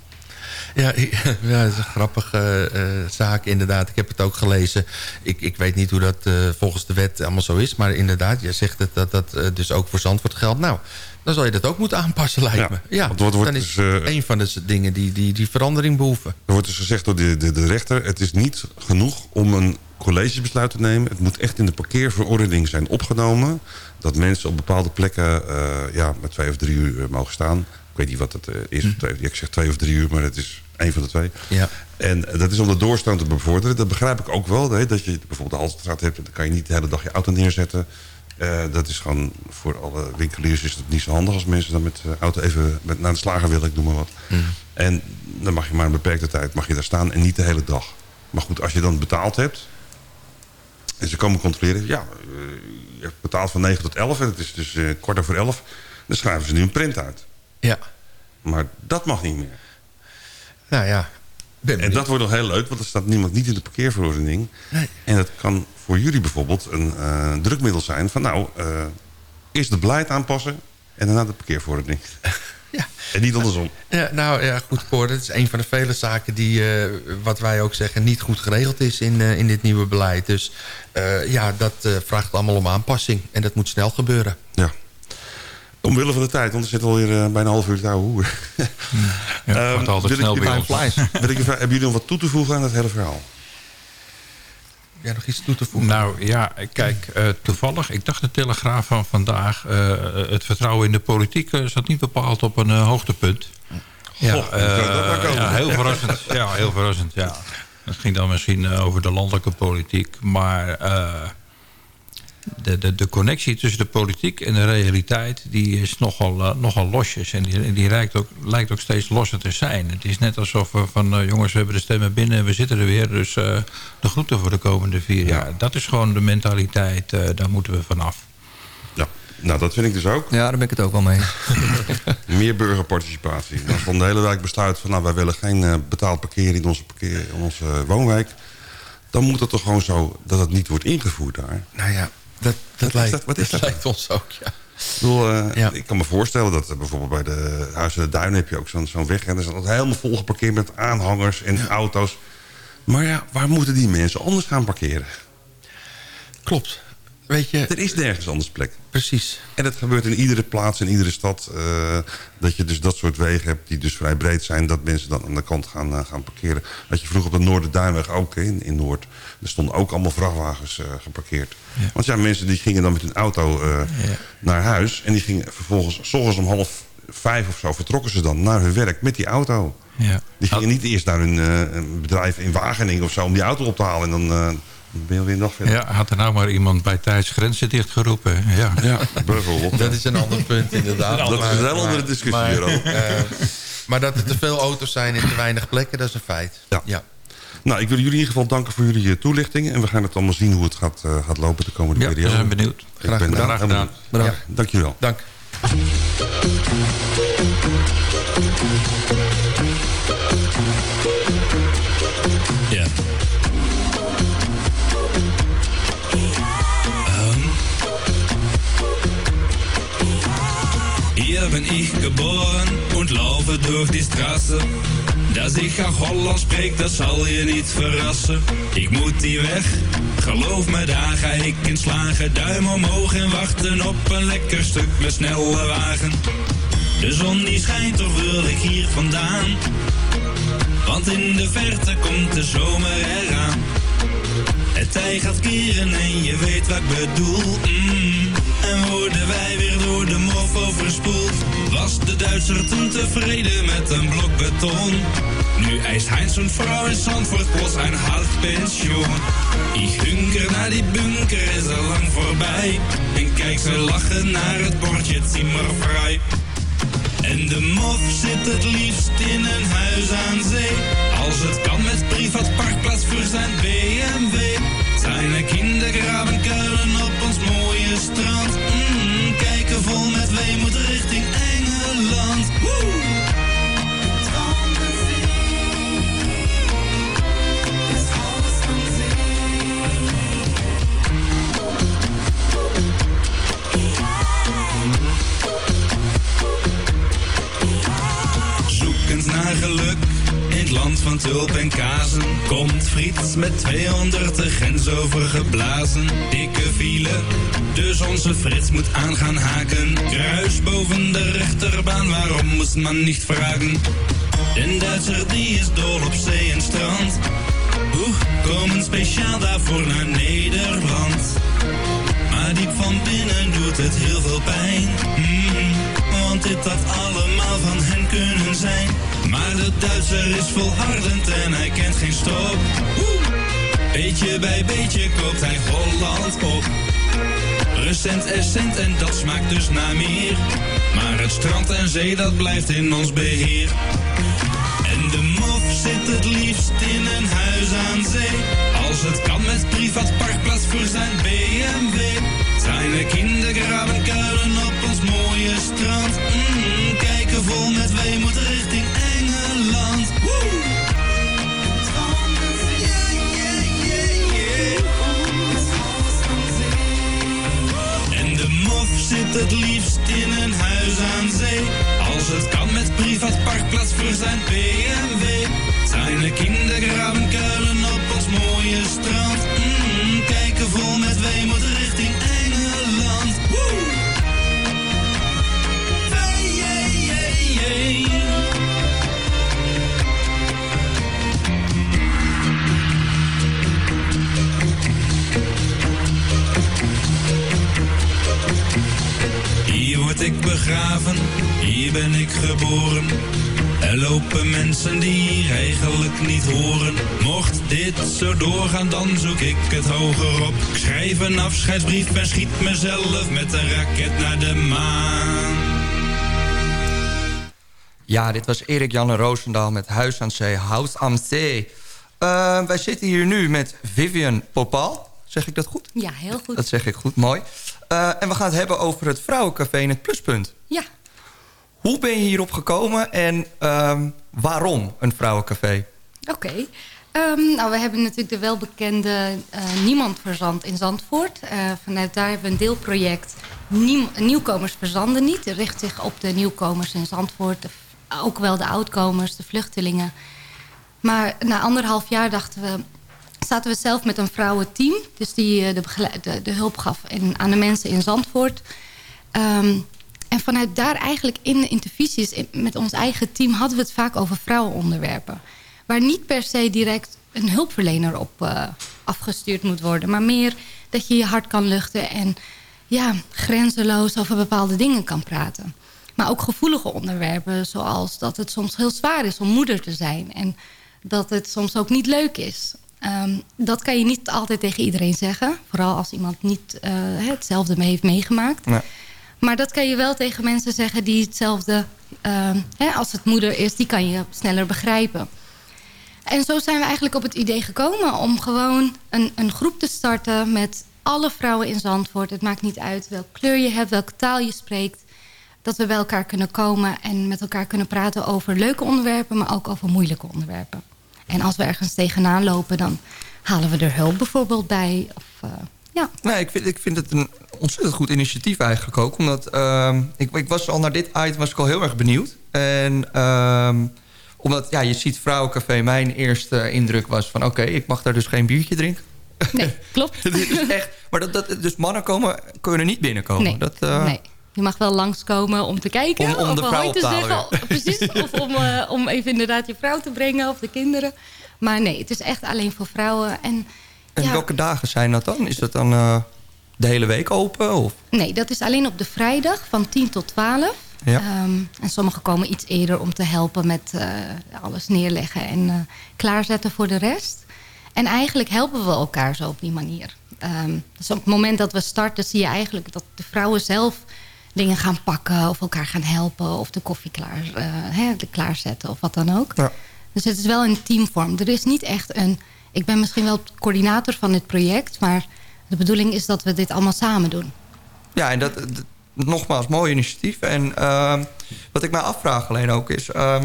E: Ja, ja, dat is een grappige uh, zaak inderdaad. Ik heb het ook gelezen. Ik, ik weet niet hoe dat uh, volgens de wet allemaal zo is. Maar inderdaad, jij zegt het, dat dat uh, dus ook voor Zandvoort geldt. Nou, dan zal je dat ook moeten aanpassen, lijkt me. Ja, want wordt, wordt dan is dus, een van de dingen die, die, die verandering behoeven.
D: Er wordt dus gezegd door de, de, de rechter... het is niet genoeg om een collegebesluit te nemen. Het moet echt in de parkeerverordening zijn opgenomen... dat mensen op bepaalde plekken ja, met twee of drie uur mogen staan. Ik weet niet wat het is. Hm. Ik zeg twee of drie uur, maar het is een van de twee.
E: Ja.
D: En dat is om de doorstroom te bevorderen. Dat begrijp ik ook wel. Hè, dat je bijvoorbeeld de Haltestraat hebt. Dan kan je niet de hele dag je auto neerzetten. Uh, dat is gewoon voor alle winkeliers is het niet zo handig als mensen dan met de auto even met, naar de slager willen, ik noem maar wat. Mm. En dan mag je maar een beperkte tijd mag je daar staan en niet de hele dag. Maar goed, als je dan betaald hebt en ze komen controleren, ja, uh, je hebt betaald van 9 tot 11 en het is dus uh, kwart over 11, dan schrijven ze nu een print uit.
E: Ja.
D: Maar dat mag niet meer.
E: Nou ja.
D: En dat wordt nog heel leuk, want er staat niemand niet in de parkeerverordening. Nee. En dat kan voor jullie bijvoorbeeld een uh, drukmiddel zijn van nou, uh, eerst het beleid aanpassen en daarna de parkeerverordening.
E: Ja.
D: En niet andersom.
E: Ja, nou ja, goed Cor. Dat is een van de vele zaken die, uh, wat wij ook zeggen, niet goed geregeld is in, uh, in dit nieuwe beleid. Dus uh, ja, dat vraagt allemaal om aanpassing. En dat moet snel gebeuren.
D: Ja. Omwille van de tijd, want er zit alweer uh, bijna een half uur te ouwe hoer.
G: Ja, um, altijd snel bij ons.
D: hebben jullie nog wat toe te voegen aan het hele verhaal?
E: Ja, nog iets toe te voegen?
G: Nou ja, kijk, uh, toevallig, ik dacht de Telegraaf van vandaag... Uh, het vertrouwen in de politiek zat niet bepaald op een hoogtepunt. Ja, Goh, ja, heel verrassend. Ja, heel verrassend, ja. Het ging dan misschien over de landelijke politiek, maar de, de, de connectie tussen de politiek en de realiteit... die is nogal, uh, nogal losjes. En die, die lijkt, ook, lijkt ook steeds losser te zijn. Het is net alsof we van... Uh, jongens, we hebben de stemmen binnen en we zitten er weer. Dus uh, de groeten voor de komende vier jaar. Dat is gewoon de mentaliteit. daar moeten we vanaf.
D: Ja, nou dat vind ik dus ook.
F: Ja, daar ben ik het ook wel mee.
D: Meer burgerparticipatie. Als van de hele wijk besluit van... nou, wij willen geen betaald parkeren in onze, parkeer, in onze woonwijk dan moet het toch gewoon zo dat het niet wordt ingevoerd daar.
E: Nou ja, dat, dat, lijkt, dat, wat is dat, lijkt ons ook, ja.
D: Ik, bedoel, uh, ja. ik kan me voorstellen dat uh, bijvoorbeeld bij de Huizen de Duinen heb je ook zo'n weg. En er is dat helemaal vol geparkeerd met aanhangers en ja. auto's. Maar ja, waar moeten die mensen anders gaan parkeren?
E: Klopt. Weet je,
D: er is nergens anders plek.
E: Precies.
D: En dat gebeurt in iedere plaats, in iedere stad. Uh, dat je dus dat soort wegen hebt die dus vrij breed zijn. Dat mensen dan aan de kant gaan, uh, gaan parkeren. Dat je vroeger op de Noorderduinweg ook in, in Noord. Er stonden ook allemaal vrachtwagens uh, geparkeerd. Ja. Want ja, mensen die gingen dan met hun auto ja. naar huis. En die gingen vervolgens, s ochtends om half vijf of zo, vertrokken ze dan naar hun werk met die auto. Ja. Die gingen niet eerst naar hun bedrijf in Wageningen of zo om die auto op te halen. En dan ben je weer nog verder.
G: Ja, had er nou maar iemand bij tijdsgrenzen dichtgeroepen. Ja,
D: ja bijvoorbeeld.
E: Dat is een ander punt inderdaad.
D: dat is een hele andere discussie maar, hierover. Uh,
E: maar dat er te veel auto's zijn in te weinig plekken, dat is een feit.
D: Ja. ja. Nou, ik wil jullie in ieder geval danken voor jullie toelichting. En we gaan het allemaal zien hoe het gaat, uh, gaat lopen de komende
G: ja,
D: periode.
G: we zijn benieuwd.
D: Graag ben
G: gedaan. gedaan.
D: Bedankt. Ja, dank jullie wel.
E: Dank.
A: Ja. Hier bin ich geboren und laufe durch die Straße. Dass ich auch Holland spreek, dat zal je niet verrassen. Ik moet die weg, geloof me, daar ga ik in slagen. Duim omhoog en wachten op een lekker stuk met snelle wagen. De zon die schijnt, toch wil ik hier vandaan. Want in de verte komt de zomer eraan. Het tij gaat keren en je weet wat ik bedoel. Mm. En worden wij weer door de mof overspoeld. Was de Duitser toen tevreden met een blok beton? Nu eist Heinz und Frau in Zandvoort plots een half pensioen. Ik hunker naar die bunker, is al lang voorbij. En kijk ze lachen naar het bordje Zimmervrij. En de mof zit het liefst in een huis aan zee. Als het kan met privaat parkplaats voor zijn BMW. Zijn kindergraven kuilen op ons mooie strand. Kazen. Komt Frits met 200 de grens overgeblazen. Dikke file, dus onze Frits moet aan gaan haken. Kruis boven de rechterbaan, waarom moest man niet vragen? Den Duitser die is dol op zee en strand. Oeh, komen speciaal daarvoor naar Nederland. Maar diep van binnen doet het heel veel pijn. Mm, want dit had allemaal van hen kunnen zijn. Maar de Duitser is volhardend en hij kent geen stop. Beetje bij beetje koopt hij Holland op. Recent essent en dat smaakt dus naar meer. Maar het strand en zee dat blijft in ons beheer. En de mof zit het liefst in een huis aan zee. Als het kan met privaat parkplaats voor zijn BMW. Zijn kindergraven kuilen op ons mooie strand. Mm, kijken vol met weemoed richting het liefst in een huis aan zee. Als het kan met privaat parkplaats voor zijn BMW. Zijn kindergraven kuilen op ons mooie strand. Mm, kijken vol met weemoed richting Engeland. Woe! Begraven, hier ben ik geboren. Er lopen mensen die eigenlijk niet horen. Mocht dit zo doorgaan, dan zoek ik het hoger op. Ik schrijf een afscheidsbrief en schiet mezelf met een raket naar de maan.
F: Ja, dit was Erik Janne Roosendaal met Huis aan Zee, House aan Zee. Uh, wij zitten hier nu met Vivian Popal. Zeg ik dat goed?
H: Ja, heel goed.
F: Dat zeg ik goed, mooi. Uh, en we gaan het hebben over het Vrouwencafé in het Pluspunt.
H: Ja.
F: Hoe ben je hierop gekomen en uh, waarom een Vrouwencafé?
H: Oké. Okay. Um, nou, we hebben natuurlijk de welbekende uh, Niemand Verzand in Zandvoort. Uh, vanuit daar hebben we een deelproject Niem Nieuwkomers Verzanden Niet. Het richt zich op de nieuwkomers in Zandvoort. De, ook wel de oudkomers, de vluchtelingen. Maar na anderhalf jaar dachten we, zaten we zelf met een vrouwenteam. Dus die uh, de, de, de, hulp gaf aan de mensen in Zandvoort. Um, en vanuit daar eigenlijk in de intervisies in, met ons eigen team... hadden we het vaak over vrouwenonderwerpen. Waar niet per se direct een hulpverlener op uh, afgestuurd moet worden. Maar meer dat je je hart kan luchten en ja, grenzeloos over bepaalde dingen kan praten. Maar ook gevoelige onderwerpen zoals dat het soms heel zwaar is om moeder te zijn. En dat het soms ook niet leuk is. Um, dat kan je niet altijd tegen iedereen zeggen. Vooral als iemand niet uh, hetzelfde mee heeft meegemaakt. Maar dat kan je wel tegen mensen zeggen die hetzelfde... Uh, hè, als het moeder is, die kan je sneller begrijpen. En zo zijn we eigenlijk op het idee gekomen... om gewoon een, een groep te starten met alle vrouwen in Zandvoort. Het maakt niet uit welke kleur je hebt, welke taal je spreekt. Dat we bij elkaar kunnen komen en met elkaar kunnen praten over leuke onderwerpen... maar ook over moeilijke onderwerpen. En als we ergens tegenaan lopen, dan halen we er hulp bijvoorbeeld bij. Of, uh, ja.
F: Nee, ik vind, ik vind het een ontzettend goed initiatief eigenlijk ook. Omdat uh, ik, ik, was al naar dit item was ik al heel erg benieuwd. En uh, omdat ja, je ziet Vrouwencafé, mijn eerste indruk was van... oké, ik mag daar dus geen biertje drinken.
H: Nee, klopt.
F: dit is echt, maar dat, dat, dus mannen komen, kunnen niet binnenkomen.
H: Nee,
F: dat,
H: uh, nee. Je mag wel langskomen om te kijken.
F: Om, om
H: of
F: de vrouw te
H: zeggen. Precies, of om, uh, om even inderdaad je vrouw te brengen of de kinderen. Maar nee, het is echt alleen voor vrouwen. En,
F: en
H: ja,
F: welke dagen zijn dat dan? Is dat dan uh, de hele week open? Of?
H: Nee, dat is alleen op de vrijdag van 10 tot 12.
F: Ja.
H: Um, en sommigen komen iets eerder om te helpen met uh, alles neerleggen en klaarzetten voor de rest. En eigenlijk helpen we elkaar zo op die manier. Um, dus op het moment dat we starten zie je eigenlijk dat de vrouwen zelf dingen gaan pakken of elkaar gaan helpen of de koffie klaar, uh, hè, klaarzetten of wat dan ook.
F: Ja.
H: Dus het is wel een teamvorm. Er is niet echt een... Ik ben misschien wel coördinator van dit project... maar de bedoeling is dat we dit allemaal samen doen.
F: Ja, en dat, dat nogmaals, mooi initiatief. En uh, wat ik mij afvraag alleen ook is... Uh,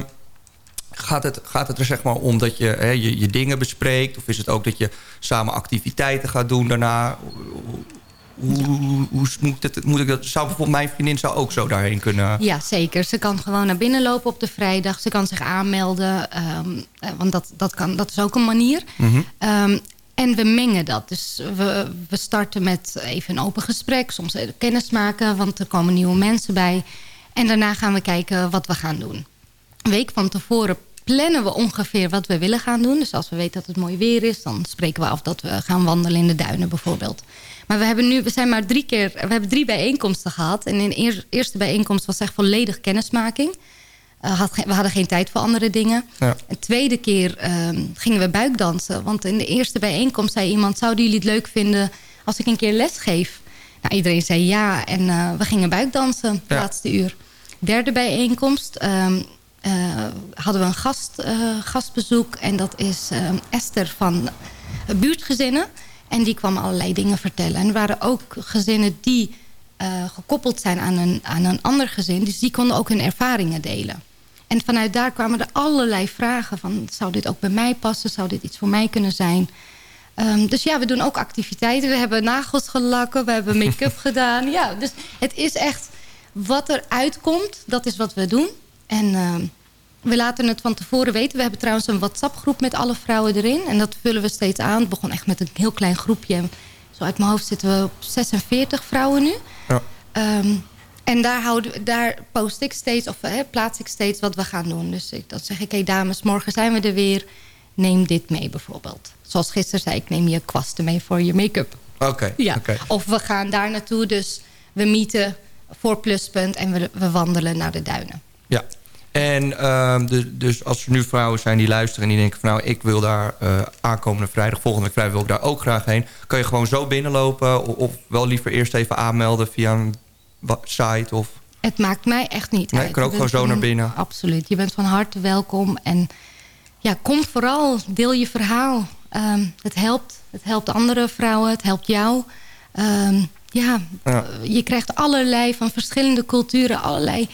F: gaat, het, gaat het er zeg maar om dat je, hè, je je dingen bespreekt? Of is het ook dat je samen activiteiten gaat doen daarna? Hoe, hoe moet, het, moet ik dat, zou bijvoorbeeld mijn vriendin zou ook zo daarheen kunnen?
H: Ja, zeker. Ze kan gewoon naar binnen lopen op de vrijdag. Ze kan zich aanmelden. Um, want dat, dat, kan, dat is ook een manier.
F: Mm -hmm.
H: um, en we mengen dat. Dus we, we starten met even een open gesprek. Soms kennis maken, want er komen nieuwe mensen bij. En daarna gaan we kijken wat we gaan doen. Een week van tevoren plannen we ongeveer wat we willen gaan doen. Dus als we weten dat het mooi weer is... dan spreken we af dat we gaan wandelen in de duinen bijvoorbeeld. Maar we hebben nu, we zijn maar drie keer, we hebben drie bijeenkomsten gehad. En in de eerste bijeenkomst was echt volledig kennismaking. Uh, had, we hadden geen tijd voor andere dingen.
F: Ja.
H: Een tweede keer uh, gingen we buikdansen. Want in de eerste bijeenkomst zei iemand... zouden jullie het leuk vinden als ik een keer les geef? Nou, iedereen zei ja en uh, we gingen buikdansen het
F: ja.
H: laatste uur. Derde bijeenkomst uh, hadden we een gast, gastbezoek. En dat is Esther van Buurtgezinnen. En die kwam allerlei dingen vertellen. En er waren ook gezinnen die gekoppeld zijn aan een, aan een ander gezin. Dus die konden ook hun ervaringen delen. En vanuit daar kwamen er allerlei vragen van... zou dit ook bij mij passen? Zou dit iets voor mij kunnen zijn? Um, dus ja, we doen ook activiteiten. We hebben nagels gelakken, we hebben make-up gedaan. Ja, dus het is echt wat er uitkomt, dat is wat we doen. En uh, we laten het van tevoren weten. We hebben trouwens een WhatsApp-groep met alle vrouwen erin. En dat vullen we steeds aan. Het begon echt met een heel klein groepje. Zo uit mijn hoofd zitten we op 46 vrouwen nu.
F: Ja.
H: Um, en daar, houden, daar post ik steeds, of hè, plaats ik steeds wat we gaan doen. Dus ik, dan zeg ik, hé hey, dames, morgen zijn we er weer. Neem dit mee bijvoorbeeld. Zoals gisteren zei ik, neem je kwasten mee voor je make-up.
F: Oké. Okay,
H: ja.
F: Okay.
H: Of we gaan daar naartoe, dus we mieten voor Pluspunt... en we, we wandelen naar de duinen.
F: Ja. En ehm, dus, dus als er nu vrouwen zijn die luisteren en die denken van... nou, ik wil daar uh, aankomende vrijdag, volgende vrijdag wil ik daar ook graag heen. Kan je gewoon zo binnenlopen of, of wel liever eerst even aanmelden via een site of...
H: Het maakt mij echt niet
F: nee, uit. kan ook gewoon zo naar binnen.
H: Absoluut. Je bent van harte welkom. En ja, kom vooral. Deel je verhaal. Ehm, het helpt. Het helpt andere vrouwen. Het helpt jou. Um, ja, ja, je krijgt allerlei van verschillende culturen... allerlei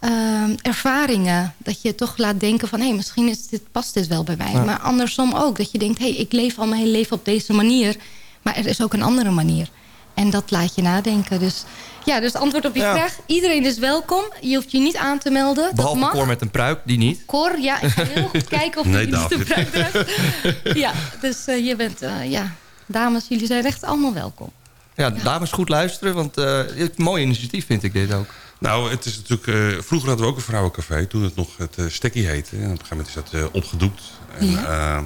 H: uh, ervaringen. Dat je toch laat denken van... hé, hey, misschien is dit, past dit wel bij mij. Maar andersom ook. Dat je denkt, hé, hey, ik leef al mijn hele leven op deze manier. Maar er is ook een andere manier. En dat laat je nadenken. Dus ja, dus antwoord op je vraag. Iedereen is welkom. Je hoeft je niet aan te melden.
F: Behalve
H: dat
F: Cor met een pruik, die niet.
H: Cor, ja, ik ga heel goed kijken of nee, die niet een pruik draagt. ja, dus uh, je bent... Uh, ja, dames, jullie zijn echt allemaal welkom.
F: Ja, dames goed luisteren, want uh, mooi initiatief vind ik dit ook.
D: Nou, het is natuurlijk... Uh, vroeger hadden we ook een vrouwencafé, toen het nog het uh, Stekkie heette. En op een gegeven moment is dat uh, opgedoekt. En, ja.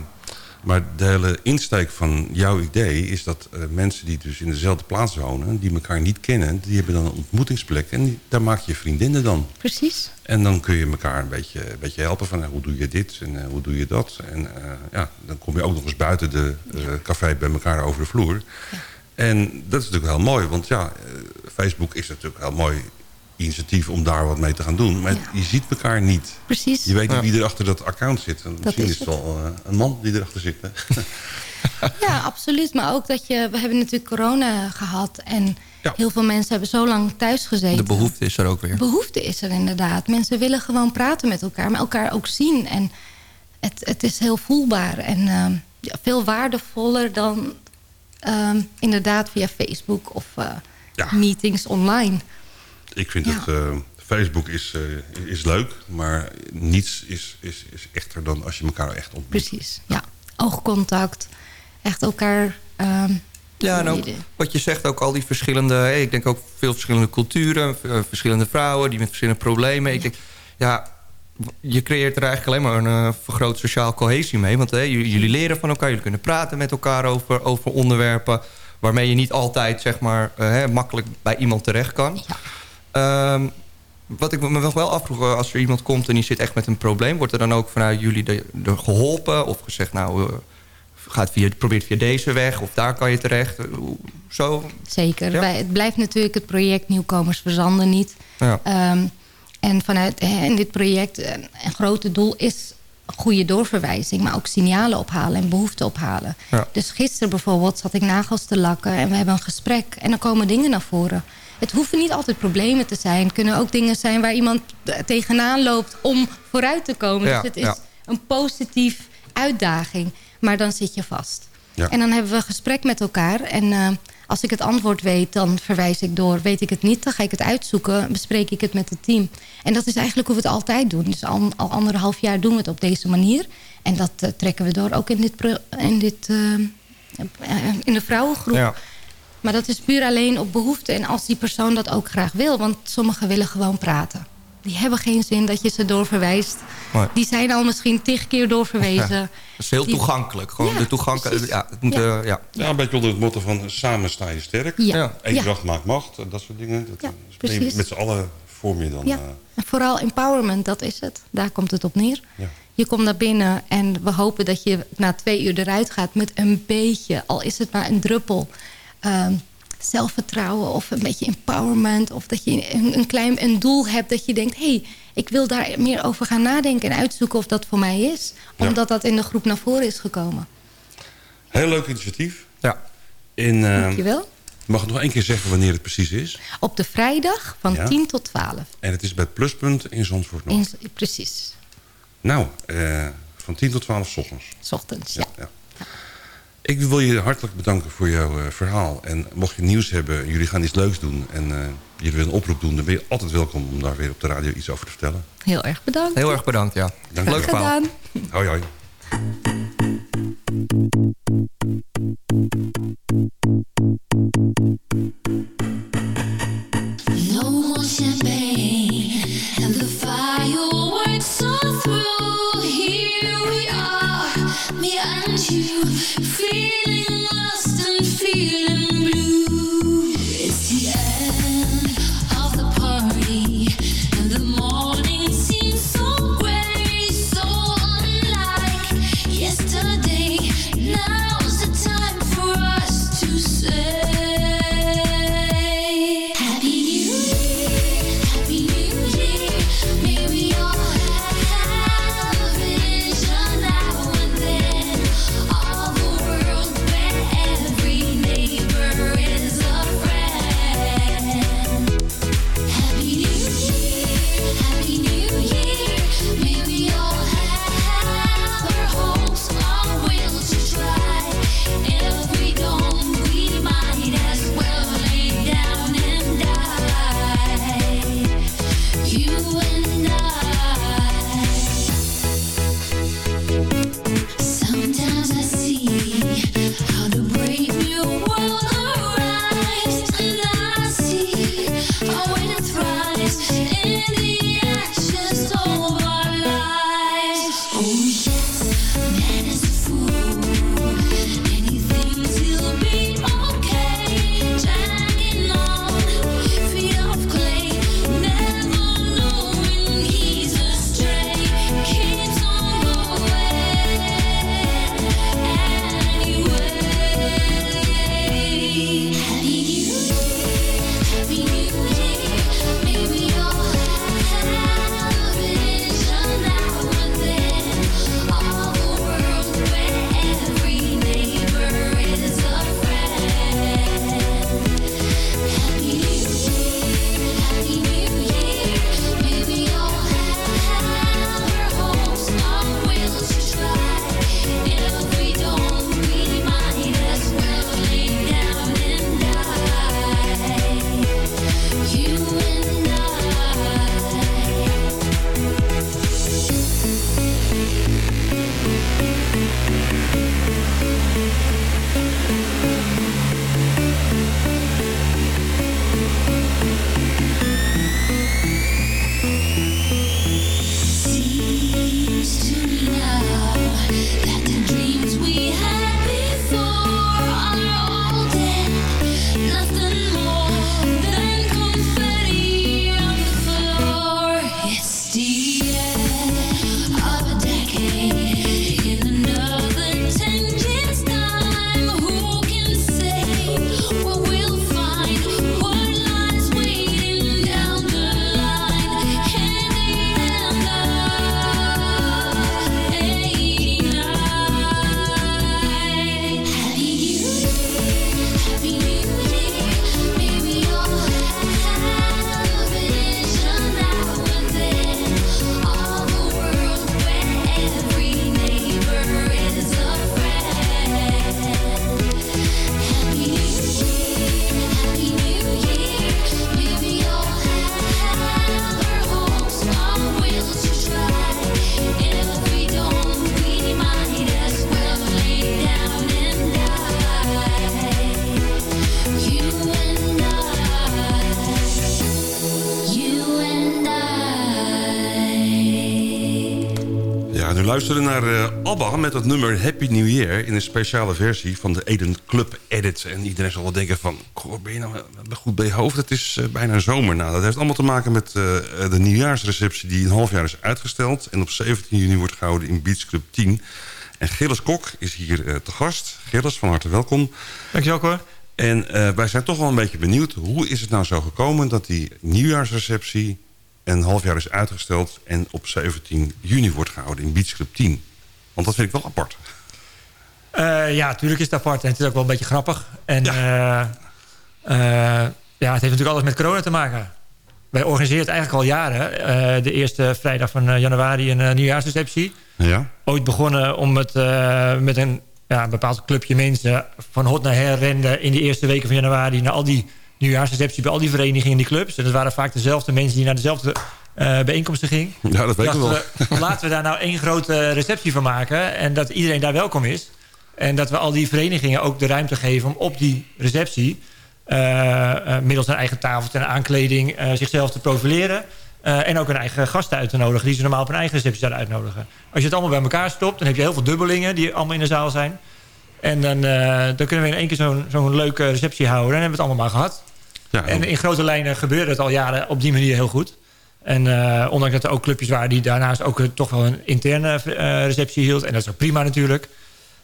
D: maar de hele insteek van jouw idee is dat mensen die dus in dezelfde plaats wonen... die elkaar niet kennen, die hebben dan een ontmoetingsplek. En die, daar maak je vriendinnen dan.
H: Precies.
D: En dan kun je elkaar een beetje, een beetje helpen van hoe doe je dit en hoe doe je dat. En ja, dan kom je ook nog eens buiten de café bij elkaar over de vloer... Ja. En dat is natuurlijk heel mooi, want ja, Facebook is natuurlijk heel mooi initiatief om daar wat mee te gaan doen. Maar je ziet elkaar niet.
H: Precies.
D: Je weet niet wie er achter dat account zit. En misschien is het, wel uh, een man die erachter zit.
H: ja, absoluut. Maar ook dat je... We hebben natuurlijk corona gehad. En ja. heel veel mensen hebben zo lang thuis gezeten.
F: De behoefte is er ook weer. De
H: behoefte is er inderdaad. Mensen willen gewoon praten met elkaar. Maar elkaar ook zien. En het, het is heel voelbaar. En uh, ja, veel waardevoller dan uh, inderdaad via Facebook of uh, meetings online.
D: Ik vind ja. dat uh, Facebook is, uh, is leuk, maar niets is, is, is echter dan als je elkaar echt ontmoet.
H: Precies, ja. Oogcontact, echt elkaar... Um,
F: ja, en ook wat je zegt, ook al die verschillende... Hey, ik denk ook veel verschillende culturen, verschillende vrouwen... die met verschillende problemen. Ik denk, ja, je creëert er eigenlijk alleen maar een uh, vergroot sociaal cohesie mee. Want hey, jullie leren van elkaar, jullie kunnen praten met elkaar over, over onderwerpen... waarmee je niet altijd zeg maar, uh, makkelijk bij iemand terecht kan. Ja. Um, wat ik me wel afvroeg, eh, als er iemand komt en die zit echt met een probleem... wordt er dan ook vanuit jullie de, de geholpen of gezegd... nou, uh, gaat via, probeer via deze weg of daar kan je terecht? Zo?
H: Zeker. Ja? Het blijft natuurlijk het project Nieuwkomers Verzanden niet. Ja. Um, en vanuit in dit project, een, een grote doel is goede doorverwijzing... maar ook signalen ophalen en behoeften ophalen. Ja. Dus gisteren bijvoorbeeld zat ik nagels te lakken... en we hebben een gesprek en dan komen dingen naar voren het hoeven niet altijd problemen te zijn. Het kunnen ook dingen zijn waar iemand tegenaan loopt om vooruit te komen. dus het is een positief uitdaging. Maar dan zit je vast. Ja. En dan hebben we een gesprek met elkaar. En uh, als ik het antwoord weet, dan verwijs ik door. Weet ik het niet, dan ga ik het uitzoeken. Bespreek ik het met het team. En dat is eigenlijk hoe we het altijd doen. Dus al, al anderhalf jaar doen we het op deze manier. En dat uh, trekken we door ook in, dit in, dit, uh, in de vrouwengroep. Maar dat is puur alleen op behoefte. En als die persoon dat ook graag wil. Want sommigen willen gewoon praten. Die hebben geen zin dat je ze doorverwijst. Die zijn al misschien tig keer doorverwezen.
F: dat is heel toegankelijk. Gewoon ja, de toegankelijk. Ja, het moet, ja. Uh, ja.
D: ja, een beetje onder het motto van samen sta je sterk. Ja. Eendracht maakt macht. Dat soort dingen. Dat, precies. Met z'n allen vorm je dan.
H: Ja. Uh, en vooral empowerment, dat is het. Daar komt het op neer. Ja. Je komt naar binnen en we hopen dat je na twee uur eruit gaat met een beetje, al is het maar een druppel, um, zelfvertrouwen of een beetje empowerment. Of dat je een, een klein een doel hebt dat je denkt... hé, hey, ik wil daar meer over gaan nadenken en uitzoeken of dat voor mij is. Omdat dat in de groep naar voren is gekomen.
D: Heel leuk initiatief.
F: Ja.
H: In, uh, Dankjewel.
D: Mag ik nog één keer zeggen wanneer het precies is?
H: Op de vrijdag van ja. 10 tot 12.
D: En het is bij het pluspunt in Zandvoort nog?
H: precies.
D: Nou, uh, van 10 tot 12 s ochtends.
H: S ochtends, ja. ja.
D: Ik wil je hartelijk bedanken voor jouw uh, verhaal. En mocht je nieuws hebben, jullie gaan iets leuks doen... en uh, jullie willen een oproep doen... dan ben je altijd welkom om daar weer op de radio iets over te vertellen.
H: Heel erg bedankt.
F: Heel erg bedankt, ja.
D: Dank
H: Leuk verhaal.
D: Hoi, hoi. No more champagne and the fireworks are through. Here we are, me and you. Naar uh, ABBA met het nummer Happy New Year... in een speciale versie van de Eden Club Edit. En iedereen zal wel denken van... ben je nou goed bij je hoofd? Het is uh, bijna zomer. Nou, dat heeft allemaal te maken met uh, de nieuwjaarsreceptie... die een half jaar is uitgesteld... en op 17 juni wordt gehouden in Beach Club 10. En Gilles Kok is hier te gast. Gilles, van harte welkom.
I: Dankjewel, hoor.
D: En wij zijn toch wel een beetje benieuwd... hoe is het nou zo gekomen dat die nieuwjaarsreceptie een half jaar is uitgesteld... en op 17 juni wordt gehouden in Beach Club 10. Want dat vind ik wel apart.
I: Uh, ja, natuurlijk is het apart. En het is ook wel een beetje grappig. En ja, uh, ja het heeft natuurlijk alles met corona te maken. Wij organiseren het eigenlijk al jaren. de eerste vrijdag van januari een nieuwjaarsreceptie.
D: Ja.
I: Ooit begonnen om het met een ja, bepaald clubje mensen... van hot naar her renden in de eerste weken van januari... naar al die nieuwjaarsreceptie bij al die verenigingen en die clubs. En dat waren vaak dezelfde mensen die naar dezelfde uh, bijeenkomsten gingen.
D: Ja, dat weet ik wel.
I: We, laten we daar nou één grote receptie van maken. En dat iedereen daar welkom is. En dat we al die verenigingen ook de ruimte geven om op die receptie... Uh, uh, middels een eigen tafeltje en aankleding zichzelf te profileren. en ook een eigen gasten uit te nodigen... die ze normaal op een eigen receptie zouden uitnodigen. Als je het allemaal bij elkaar stopt... dan heb je heel veel dubbelingen die allemaal in de zaal zijn... En dan, dan kunnen we in één keer zo'n zo'n leuke receptie houden. En hebben we het allemaal maar gehad. Ja, en in grote lijnen gebeurde het al jaren op die manier heel goed. En uh, ondanks dat er ook clubjes waren die daarnaast ook uh, toch wel een interne uh, receptie hield. En dat is ook prima natuurlijk.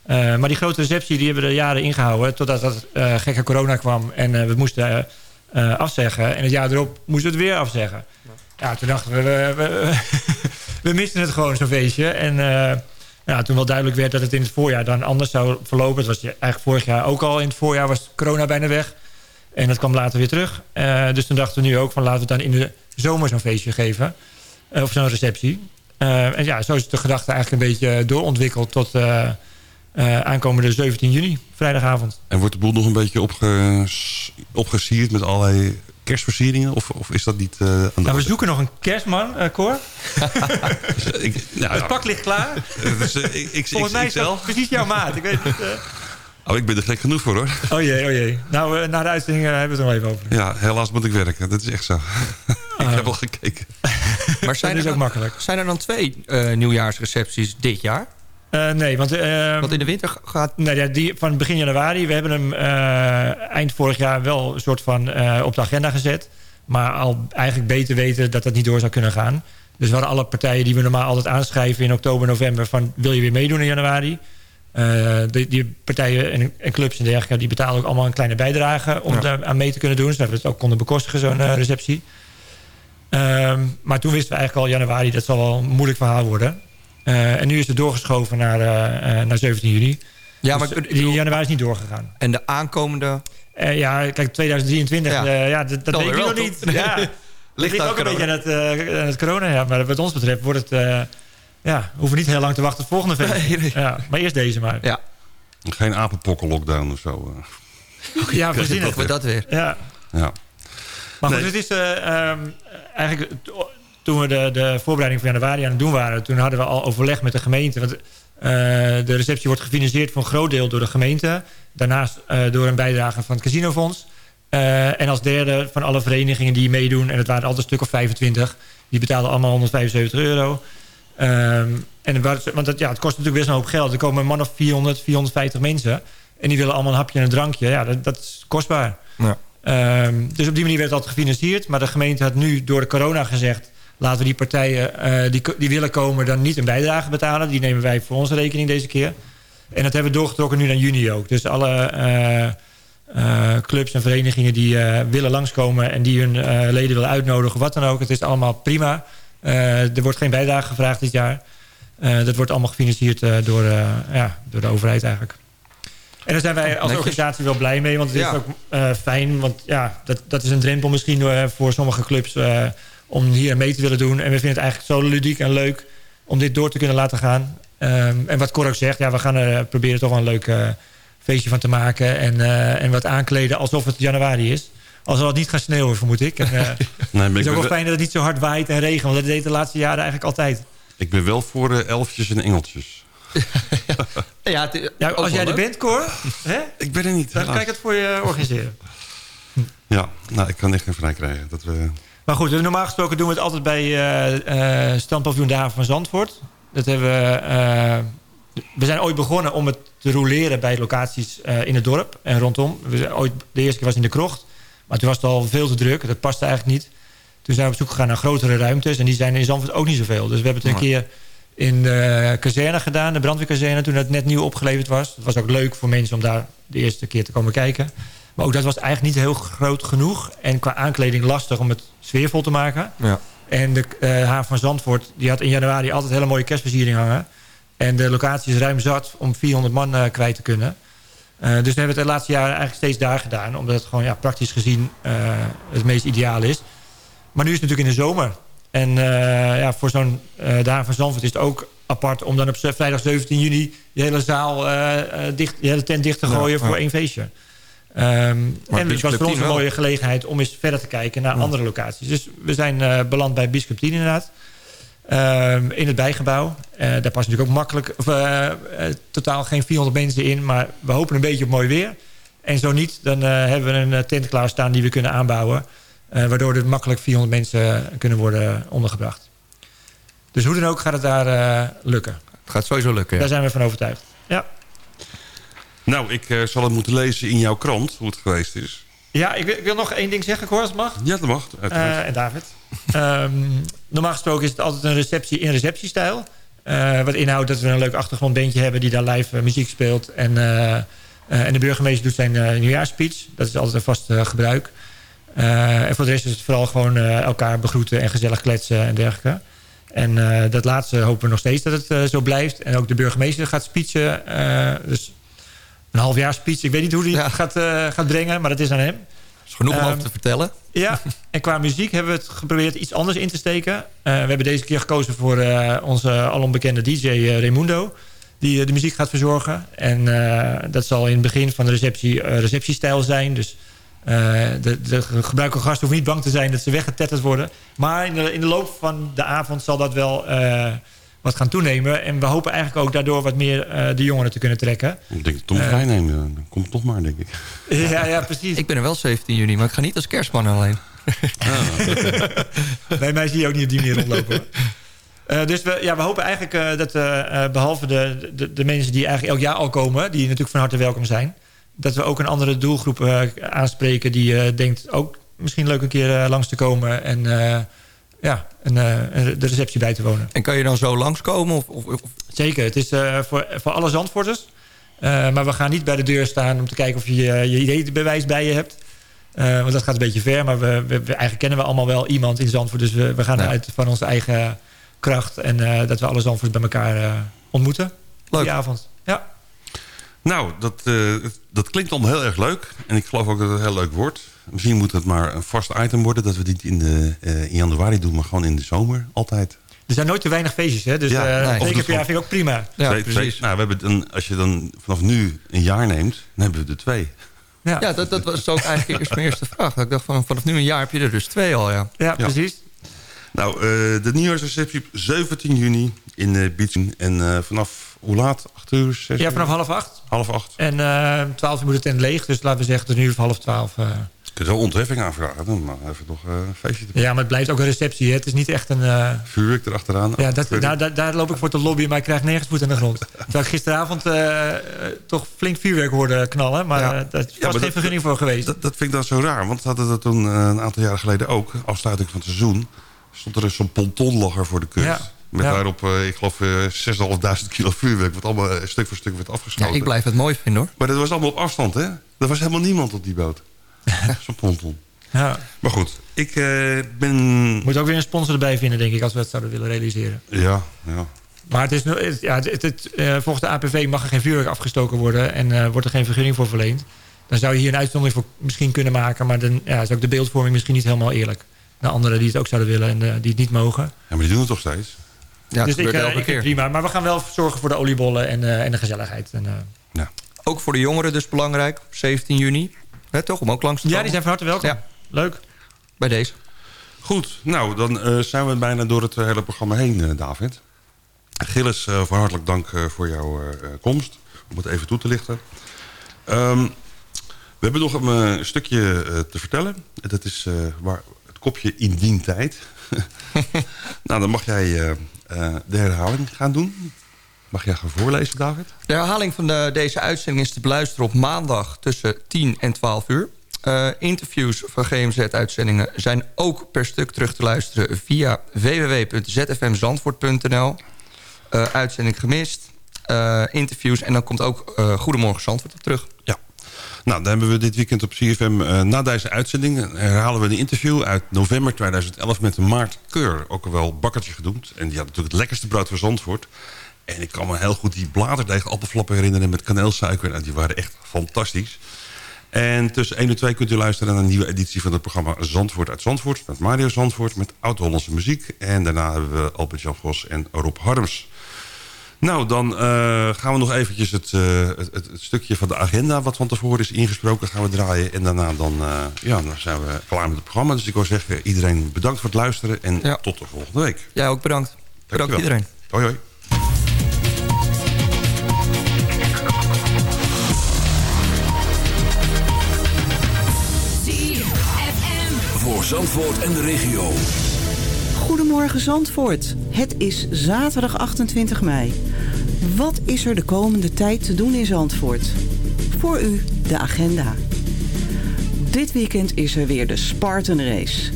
I: maar die grote receptie die hebben we er jaren ingehouden. Totdat dat gekke corona kwam en we moesten afzeggen. En het jaar erop moesten we het weer afzeggen. Ja, toen dachten we, we, we, we misten het gewoon zo'n feestje. En ja, toen wel duidelijk werd dat het in het voorjaar dan anders zou verlopen. Het was eigenlijk vorig jaar ook al in het voorjaar was corona bijna weg. En dat kwam later weer terug. Uh, dus toen dachten we nu ook van laten we dan in de zomer zo'n feestje geven. Uh, of zo'n receptie. Uh, en ja, zo is de gedachte eigenlijk een beetje doorontwikkeld tot aankomende 17 juni, vrijdagavond.
D: En wordt de boel nog een beetje opge opgesierd met allerlei kerstversieringen? Of, of is dat niet uh, aan
I: de nou, We zoeken nog een kerstman, uh, Cor. dus, ik, nou, het pak ligt klaar.
D: Dus, ik, ik,
I: Volgens mij is dat precies jouw maat. Ik weet niet,
D: Oh, ik ben er gek genoeg voor, hoor.
I: Oh jee, oh jee. Nou, uh, na de uitzending uh, hebben we het er nog even over.
D: Ja, helaas moet ik werken. Dat is echt zo. ik heb al gekeken.
F: maar zijn
I: dat
F: is
I: ook makkelijk.
F: Zijn er dan twee uh, nieuwjaarsrecepties dit jaar?
I: nee, want...
F: want in de winter gaat...
I: Nee, ja, die van begin januari. We hebben hem eind vorig jaar wel een soort van op de agenda gezet. Maar al eigenlijk beter weten dat dat niet door zou kunnen gaan. Dus waren alle partijen die we normaal altijd aanschrijven in oktober, november... van wil je weer meedoen in januari... Uh, die, die, partijen en, en, clubs en dergelijke... die betalen ook allemaal een kleine bijdrage... om daar aan mee te kunnen doen. Zodat we het ook konden bekostigen, zo'n uh, receptie. Um, maar toen wisten we eigenlijk al januari... dat zal wel een moeilijk verhaal worden. Uh, en nu is het doorgeschoven naar, naar 17 juli. Ja, dus maar die januari is niet doorgegaan.
F: En de aankomende...
I: ja, kijk, 2023, ja. ja dat, dat weet ik nog niet. Ja, ligt ook, ook een beetje aan het, aan het corona. Ja, maar wat ons betreft wordt het ja, we hoeven niet heel lang te wachten op het volgende feest. Ja, maar eerst deze maar.
F: Ja.
D: Geen apenpokken-lockdown of zo.
I: Eh. Ja, we zien het.
F: we dat weer.
I: Ja.
D: ja.
I: Maar goed, het is uh, um, eigenlijk... Toen we de, de voorbereiding van januari aan het doen waren... toen hadden we al overleg met de gemeente. Want uh, de receptie wordt gefinancierd voor een groot deel door de gemeente. Daarnaast uh, door een bijdrage van het casinofonds. en als derde van alle verenigingen die meedoen... en het waren altijd een stuk of 25... die betaalden allemaal 175 euro... Um, en want het, ja, het kost natuurlijk best een hoop geld. Er komen een man of 400, 450 mensen. En die willen allemaal een hapje en een drankje. Ja, dat, dat is kostbaar. Ja. Um, dus op die manier werd dat gefinancierd. Maar de gemeente had nu door de corona gezegd... laten we die partijen uh, die, die willen komen dan niet een bijdrage betalen. Die nemen wij voor onze rekening deze keer. En dat hebben we doorgetrokken nu naar juni ook. Dus alle uh, uh, clubs en verenigingen die willen langskomen... en die hun leden willen uitnodigen, wat dan ook. Het is allemaal prima. Eh, er wordt geen bijdrage gevraagd dit jaar. Eh, dat wordt allemaal gefinancierd eh, door, ja, door de overheid eigenlijk. En daar zijn wij als organisatie wel blij mee. Want het is ook fijn. Want ja, dat, dat is een drempel misschien voor sommige clubs... om hier mee te willen doen. En we vinden het eigenlijk zo ludiek en leuk... om dit door te kunnen laten gaan. Ehm, en wat Cor ook zegt, ja, we gaan er proberen toch wel een leuk feestje van te maken. En, en wat aankleden alsof het januari is. Als we wat niet gaan sneeuwen, vermoed ik. En, uh, nee, het is ook wel fijn dat het niet zo hard waait en regen. Want dat deed de laatste jaren eigenlijk altijd.
D: Ik ben wel voor uh, elfjes en engeltjes.
I: ja, ja, als jij er bent, Cor. Hè?
D: Ik ben er niet.
I: Dan kan ik het voor je organiseren.
D: Ja, nou, ik kan echt geen vrij krijgen. Dat we...
I: Maar goed, normaal gesproken doen we het altijd bij uh, uh, Standpaviljoen Daven van Zandvoort. Dat hebben we... we zijn ooit begonnen om het te roleren bij locaties in het dorp en rondom. We ooit, de eerste keer was in de krocht. Maar toen was het al veel te druk. Dat paste eigenlijk niet. Toen zijn we op zoek gegaan naar grotere ruimtes. En die zijn in Zandvoort ook niet zoveel. Dus we hebben het een keer in de kazerne gedaan. De brandweerkazerne. Toen het net nieuw opgeleverd was. Het was ook leuk voor mensen om daar de eerste keer te komen kijken. Maar ook dat was eigenlijk niet heel groot genoeg. En qua aankleding lastig om het sfeervol te maken. Ja. En de uh, haven van Zandvoort die had in januari altijd hele mooie kerstversiering hangen. En de locatie is ruim zat om 400 man uh, kwijt te kunnen. Uh, dus we hebben het de laatste jaren eigenlijk steeds daar gedaan. Omdat het gewoon ja, praktisch gezien het meest ideaal is. Maar nu is het natuurlijk in de zomer. En ja, voor zo'n uh, van Zandvoort is het ook apart... om dan op vrijdag 17 juni je hele zaal dicht, je hele tent dicht te gooien voor één feestje. Um, en het was voor ons een mooie gelegenheid om eens verder te kijken naar andere locaties. Dus we zijn uh, beland bij 10 inderdaad. Um, in het bijgebouw. Uh, daar past natuurlijk ook makkelijk... Of, uh, totaal geen 400 mensen in. Maar we hopen een beetje op mooi weer. En zo niet, dan hebben we een tent klaarstaan die we kunnen aanbouwen. waardoor er makkelijk 400 mensen kunnen worden ondergebracht. Dus hoe dan ook gaat het daar lukken.
F: Het gaat sowieso lukken,
I: ja. Daar zijn we van overtuigd. Ja.
D: Nou, ik uh, zal het moeten lezen in jouw krant, hoe het geweest is.
I: Ja, ik wil, ik wil nog één ding zeggen, als het mag.
D: Ja, dat mag.
I: Uh, en David. um, normaal gesproken is het altijd een receptie in receptiestijl. Uh, wat inhoudt dat we een leuk achtergrondbandje hebben... die daar live muziek speelt. En, en de burgemeester doet zijn nieuwjaarspeech. Dat is altijd een vast gebruik. en voor de rest is het vooral gewoon elkaar begroeten... en gezellig kletsen en dergelijke. En dat laatste hopen we nog steeds dat het zo blijft. En ook de burgemeester gaat speechen. dus een halfjaar speech. Ik weet niet hoe hij het gaat, uh, gaat brengen, maar dat is aan hem.
F: is genoeg om um, over te vertellen.
I: Ja, en qua muziek hebben we het geprobeerd iets anders in te steken. Uh, we hebben deze keer gekozen voor uh, onze alombekende DJ Raimundo. Die de muziek gaat verzorgen. En dat zal in het begin van de receptie receptiestijl zijn. Dus de, de gebruikelijke gasten hoeven niet bang te zijn dat ze weggetetterd worden. Maar in de, in de loop van de avond zal dat wel wat gaan toenemen. En we hopen eigenlijk ook daardoor wat meer uh, de jongeren te kunnen trekken.
D: Ik denk Tom uh, vrijnemen, dan komt het toch maar, denk ik.
I: Ja, ja, precies.
F: ik ben er wel 17 juni, maar ik ga niet als kerstman alleen.
I: Ah. nee, mij zie je ook niet op die manier rondlopen. Uh, dus we, ja, we hopen eigenlijk uh, dat uh, behalve de, de, de, mensen die eigenlijk elk jaar al komen... die natuurlijk van harte welkom zijn... dat we ook een andere doelgroep aanspreken... die denkt ook misschien leuk een keer langs te komen... en ja, een, uh, de receptie bij te wonen.
F: En kan je dan zo langskomen? Of, of, of?
I: Zeker, het is uh, voor, voor alle Zandvoorters. Uh, maar we gaan niet bij de deur staan om te kijken of je je ideebewijs bij je hebt. want dat gaat een beetje ver. Maar we, we, eigenlijk kennen we allemaal wel iemand in Zandvoort. Dus we, we gaan ja. uit van onze eigen kracht. En dat we alle Zandvoorts bij elkaar ontmoeten. Leuk. Die avond. Ja.
D: Nou, dat, dat klinkt allemaal heel erg leuk. En ik geloof ook dat het heel leuk wordt. Misschien moet het maar een vast item worden... dat we dit in, de, uh, in januari doen, maar gewoon in de zomer altijd.
I: Er zijn nooit te weinig feestjes, hè? Dus ja, uh, nee. keer per jaar vind ik ook prima.
D: Ja, twee, precies. nou, we hebben dan, als je dan vanaf nu een jaar neemt, dan hebben we er twee.
F: Ja, ja dat, dat was ook eigenlijk eerst mijn eerste vraag. Ik dacht, van, vanaf nu een jaar heb je er dus twee al, ja.
I: Ja, precies.
D: Nou, uh, de nieuwjaarsreceptie op 17 juni in uh, Bietsen. En vanaf hoe laat? 8 uur? 6
I: ja, vanaf half acht.
D: Half acht.
I: En 12 uur moet het tent leeg. Dus laten we zeggen, het is nu half twaalf
D: kunt wel ontheffing aanvragen. Dan maar even toch uh, een feestje
I: te Ja, maar het blijft ook een receptie. Hè? Het is niet echt een... Uh...
D: Vuurwerk erachteraan.
I: Ja, dat, daar, daar, daar, loop ik voor te lobbyen, maar ik krijg nergens voet aan de grond. Terwijl ik gisteravond uh, toch flink vuurwerk hoorde knallen. Maar ja. daar was ja, geen vergunning voor geweest.
D: Dat, dat, vind ik dan zo raar. Want we hadden dat toen een aantal jaren geleden ook. Afsluiting van het seizoen. Stond er zo'n pontonlogger voor de kust. Ja. Met daarop, ik geloof, 6.500 kilo vuurwerk... wat allemaal stuk voor stuk werd afgeschoten.
F: Ja, ik blijf het mooi vinden, hoor.
D: Maar dat was allemaal op afstand, hè? Er was helemaal niemand op die boot. Zo'n ponton. Ja. Maar goed, ik uh, ben...
I: Moet ook weer een sponsor erbij vinden, denk ik, als we het zouden willen realiseren.
D: Ja, ja.
I: Maar het is, ja, het, het, uh, volgens de APV mag er geen vuurwerk afgestoken worden... en uh, wordt er geen vergunning voor verleend. Dan zou je hier een uitzondering voor misschien kunnen maken... maar dan ja, is ook de beeldvorming misschien niet helemaal eerlijk. Naar anderen die het ook zouden willen en die het niet mogen.
D: Ja, maar die doen het toch steeds?
I: Ja, dus ik, ik keer. prima. Maar we gaan wel zorgen voor de oliebollen en, en de gezelligheid. En,
F: ja. Ook voor de jongeren dus belangrijk, 17 juni. Hè, toch? Om ook langs te
I: komen. Ja, die zijn van harte welkom. Ja. Leuk.
F: Bij deze.
D: Goed, nou, dan uh, zijn we bijna door het hele programma heen, uh, David. Gilles, uh, van hartelijk dank voor jouw komst. Om het even toe te lichten. Um, we hebben nog een stukje te vertellen. Dat is waar, het kopje indien tijd. nou, dan mag jij de herhaling gaan doen. Mag jij gaan voorlezen, David?
F: De herhaling van de, deze uitzending is te beluisteren op maandag tussen 10 en 12 uur. Uh, interviews van GMZ-uitzendingen zijn ook per stuk terug te luisteren... via www.zfmzandvoort.nl. Uh, uitzending gemist, uh, interviews en dan komt ook Goedemorgen Zandvoort op terug.
D: Ja. Nou, dan hebben we dit weekend op CFM, na deze uitzending... herhalen we een interview uit november 2011 met Maart Keur. Ook wel bakkertje genoemd. En die had natuurlijk het lekkerste brood van Zandvoort. En ik kan me heel goed die bladerdeeg appelflappen herinneren met kaneelsuiker. En die waren echt fantastisch. En tussen 1 en 2 kunt u luisteren naar een nieuwe editie van het programma Zandvoort uit Zandvoort. Met Mario Zandvoort, met oud-Hollandse muziek. En daarna hebben we Albert-Jan Vos en Rob Harms. Nou, dan uh, gaan we nog eventjes het, uh, het, het, stukje van de agenda... wat van tevoren is ingesproken, gaan we draaien. En daarna dan, uh, ja, dan zijn we klaar met het programma. Dus ik wil zeggen, iedereen bedankt voor het luisteren. En ja. tot de volgende week.
F: Ja, ook bedankt. Bedankt iedereen.
D: Hoi, hoi.
B: Zandvoort en de regio.
J: Goedemorgen Zandvoort. Het is zaterdag 28 mei. Wat is er de komende tijd te doen in Zandvoort? Voor u de agenda. Dit weekend is er weer de Spartan Race.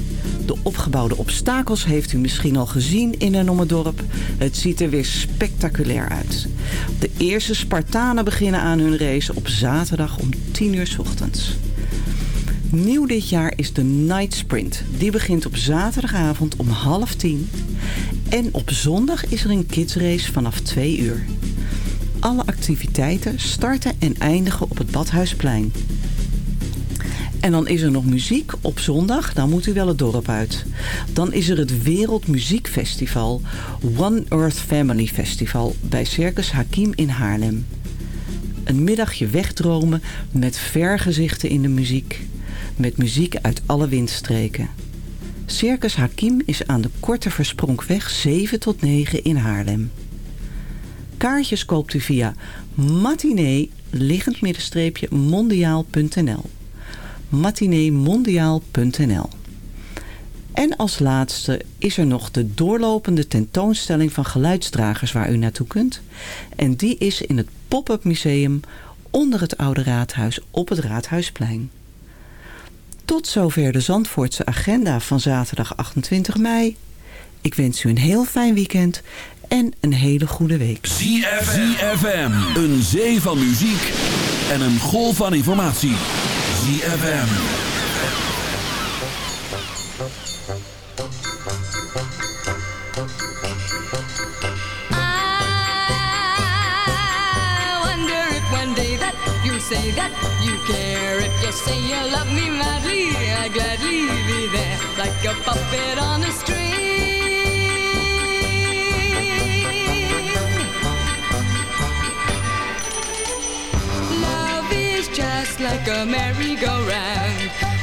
J: De opgebouwde obstakels heeft u misschien al gezien in en om het dorp. Het ziet er weer spectaculair uit. De eerste Spartanen beginnen aan hun race op zaterdag om 10 uur s ochtends. Nieuw dit jaar is de Night Sprint. Die begint op zaterdagavond om half tien. En op zondag is er een kidsrace vanaf twee uur. Alle activiteiten starten en eindigen op het Badhuisplein. En dan is er nog muziek op zondag, dan moet u wel het dorp uit. Dan is er het Wereldmuziekfestival One Earth Family Festival bij Circus Hakim in Haarlem. Een middagje wegdromen met vergezichten in de muziek met muziek uit alle windstreken. Circus Hakim is aan de Korte Verspronkweg 7 tot 9 in Haarlem. Kaartjes koopt u via matinee mondiaal.nl matineemondiaal.nl En als laatste is er nog de doorlopende tentoonstelling van geluidsdragers waar u naartoe kunt. En die is in het Pop-up Museum onder het Oude Raadhuis op het Raadhuisplein. Tot zover de Zandvoortse agenda van zaterdag 28 mei. Ik wens u een heel fijn weekend en een hele goede week.
B: ZFM, een zee van muziek en een golf van informatie. ZFM. say that you care. If you say you love me madly, I'd gladly be there like a puppet on a string. Love is just like a merry-go-round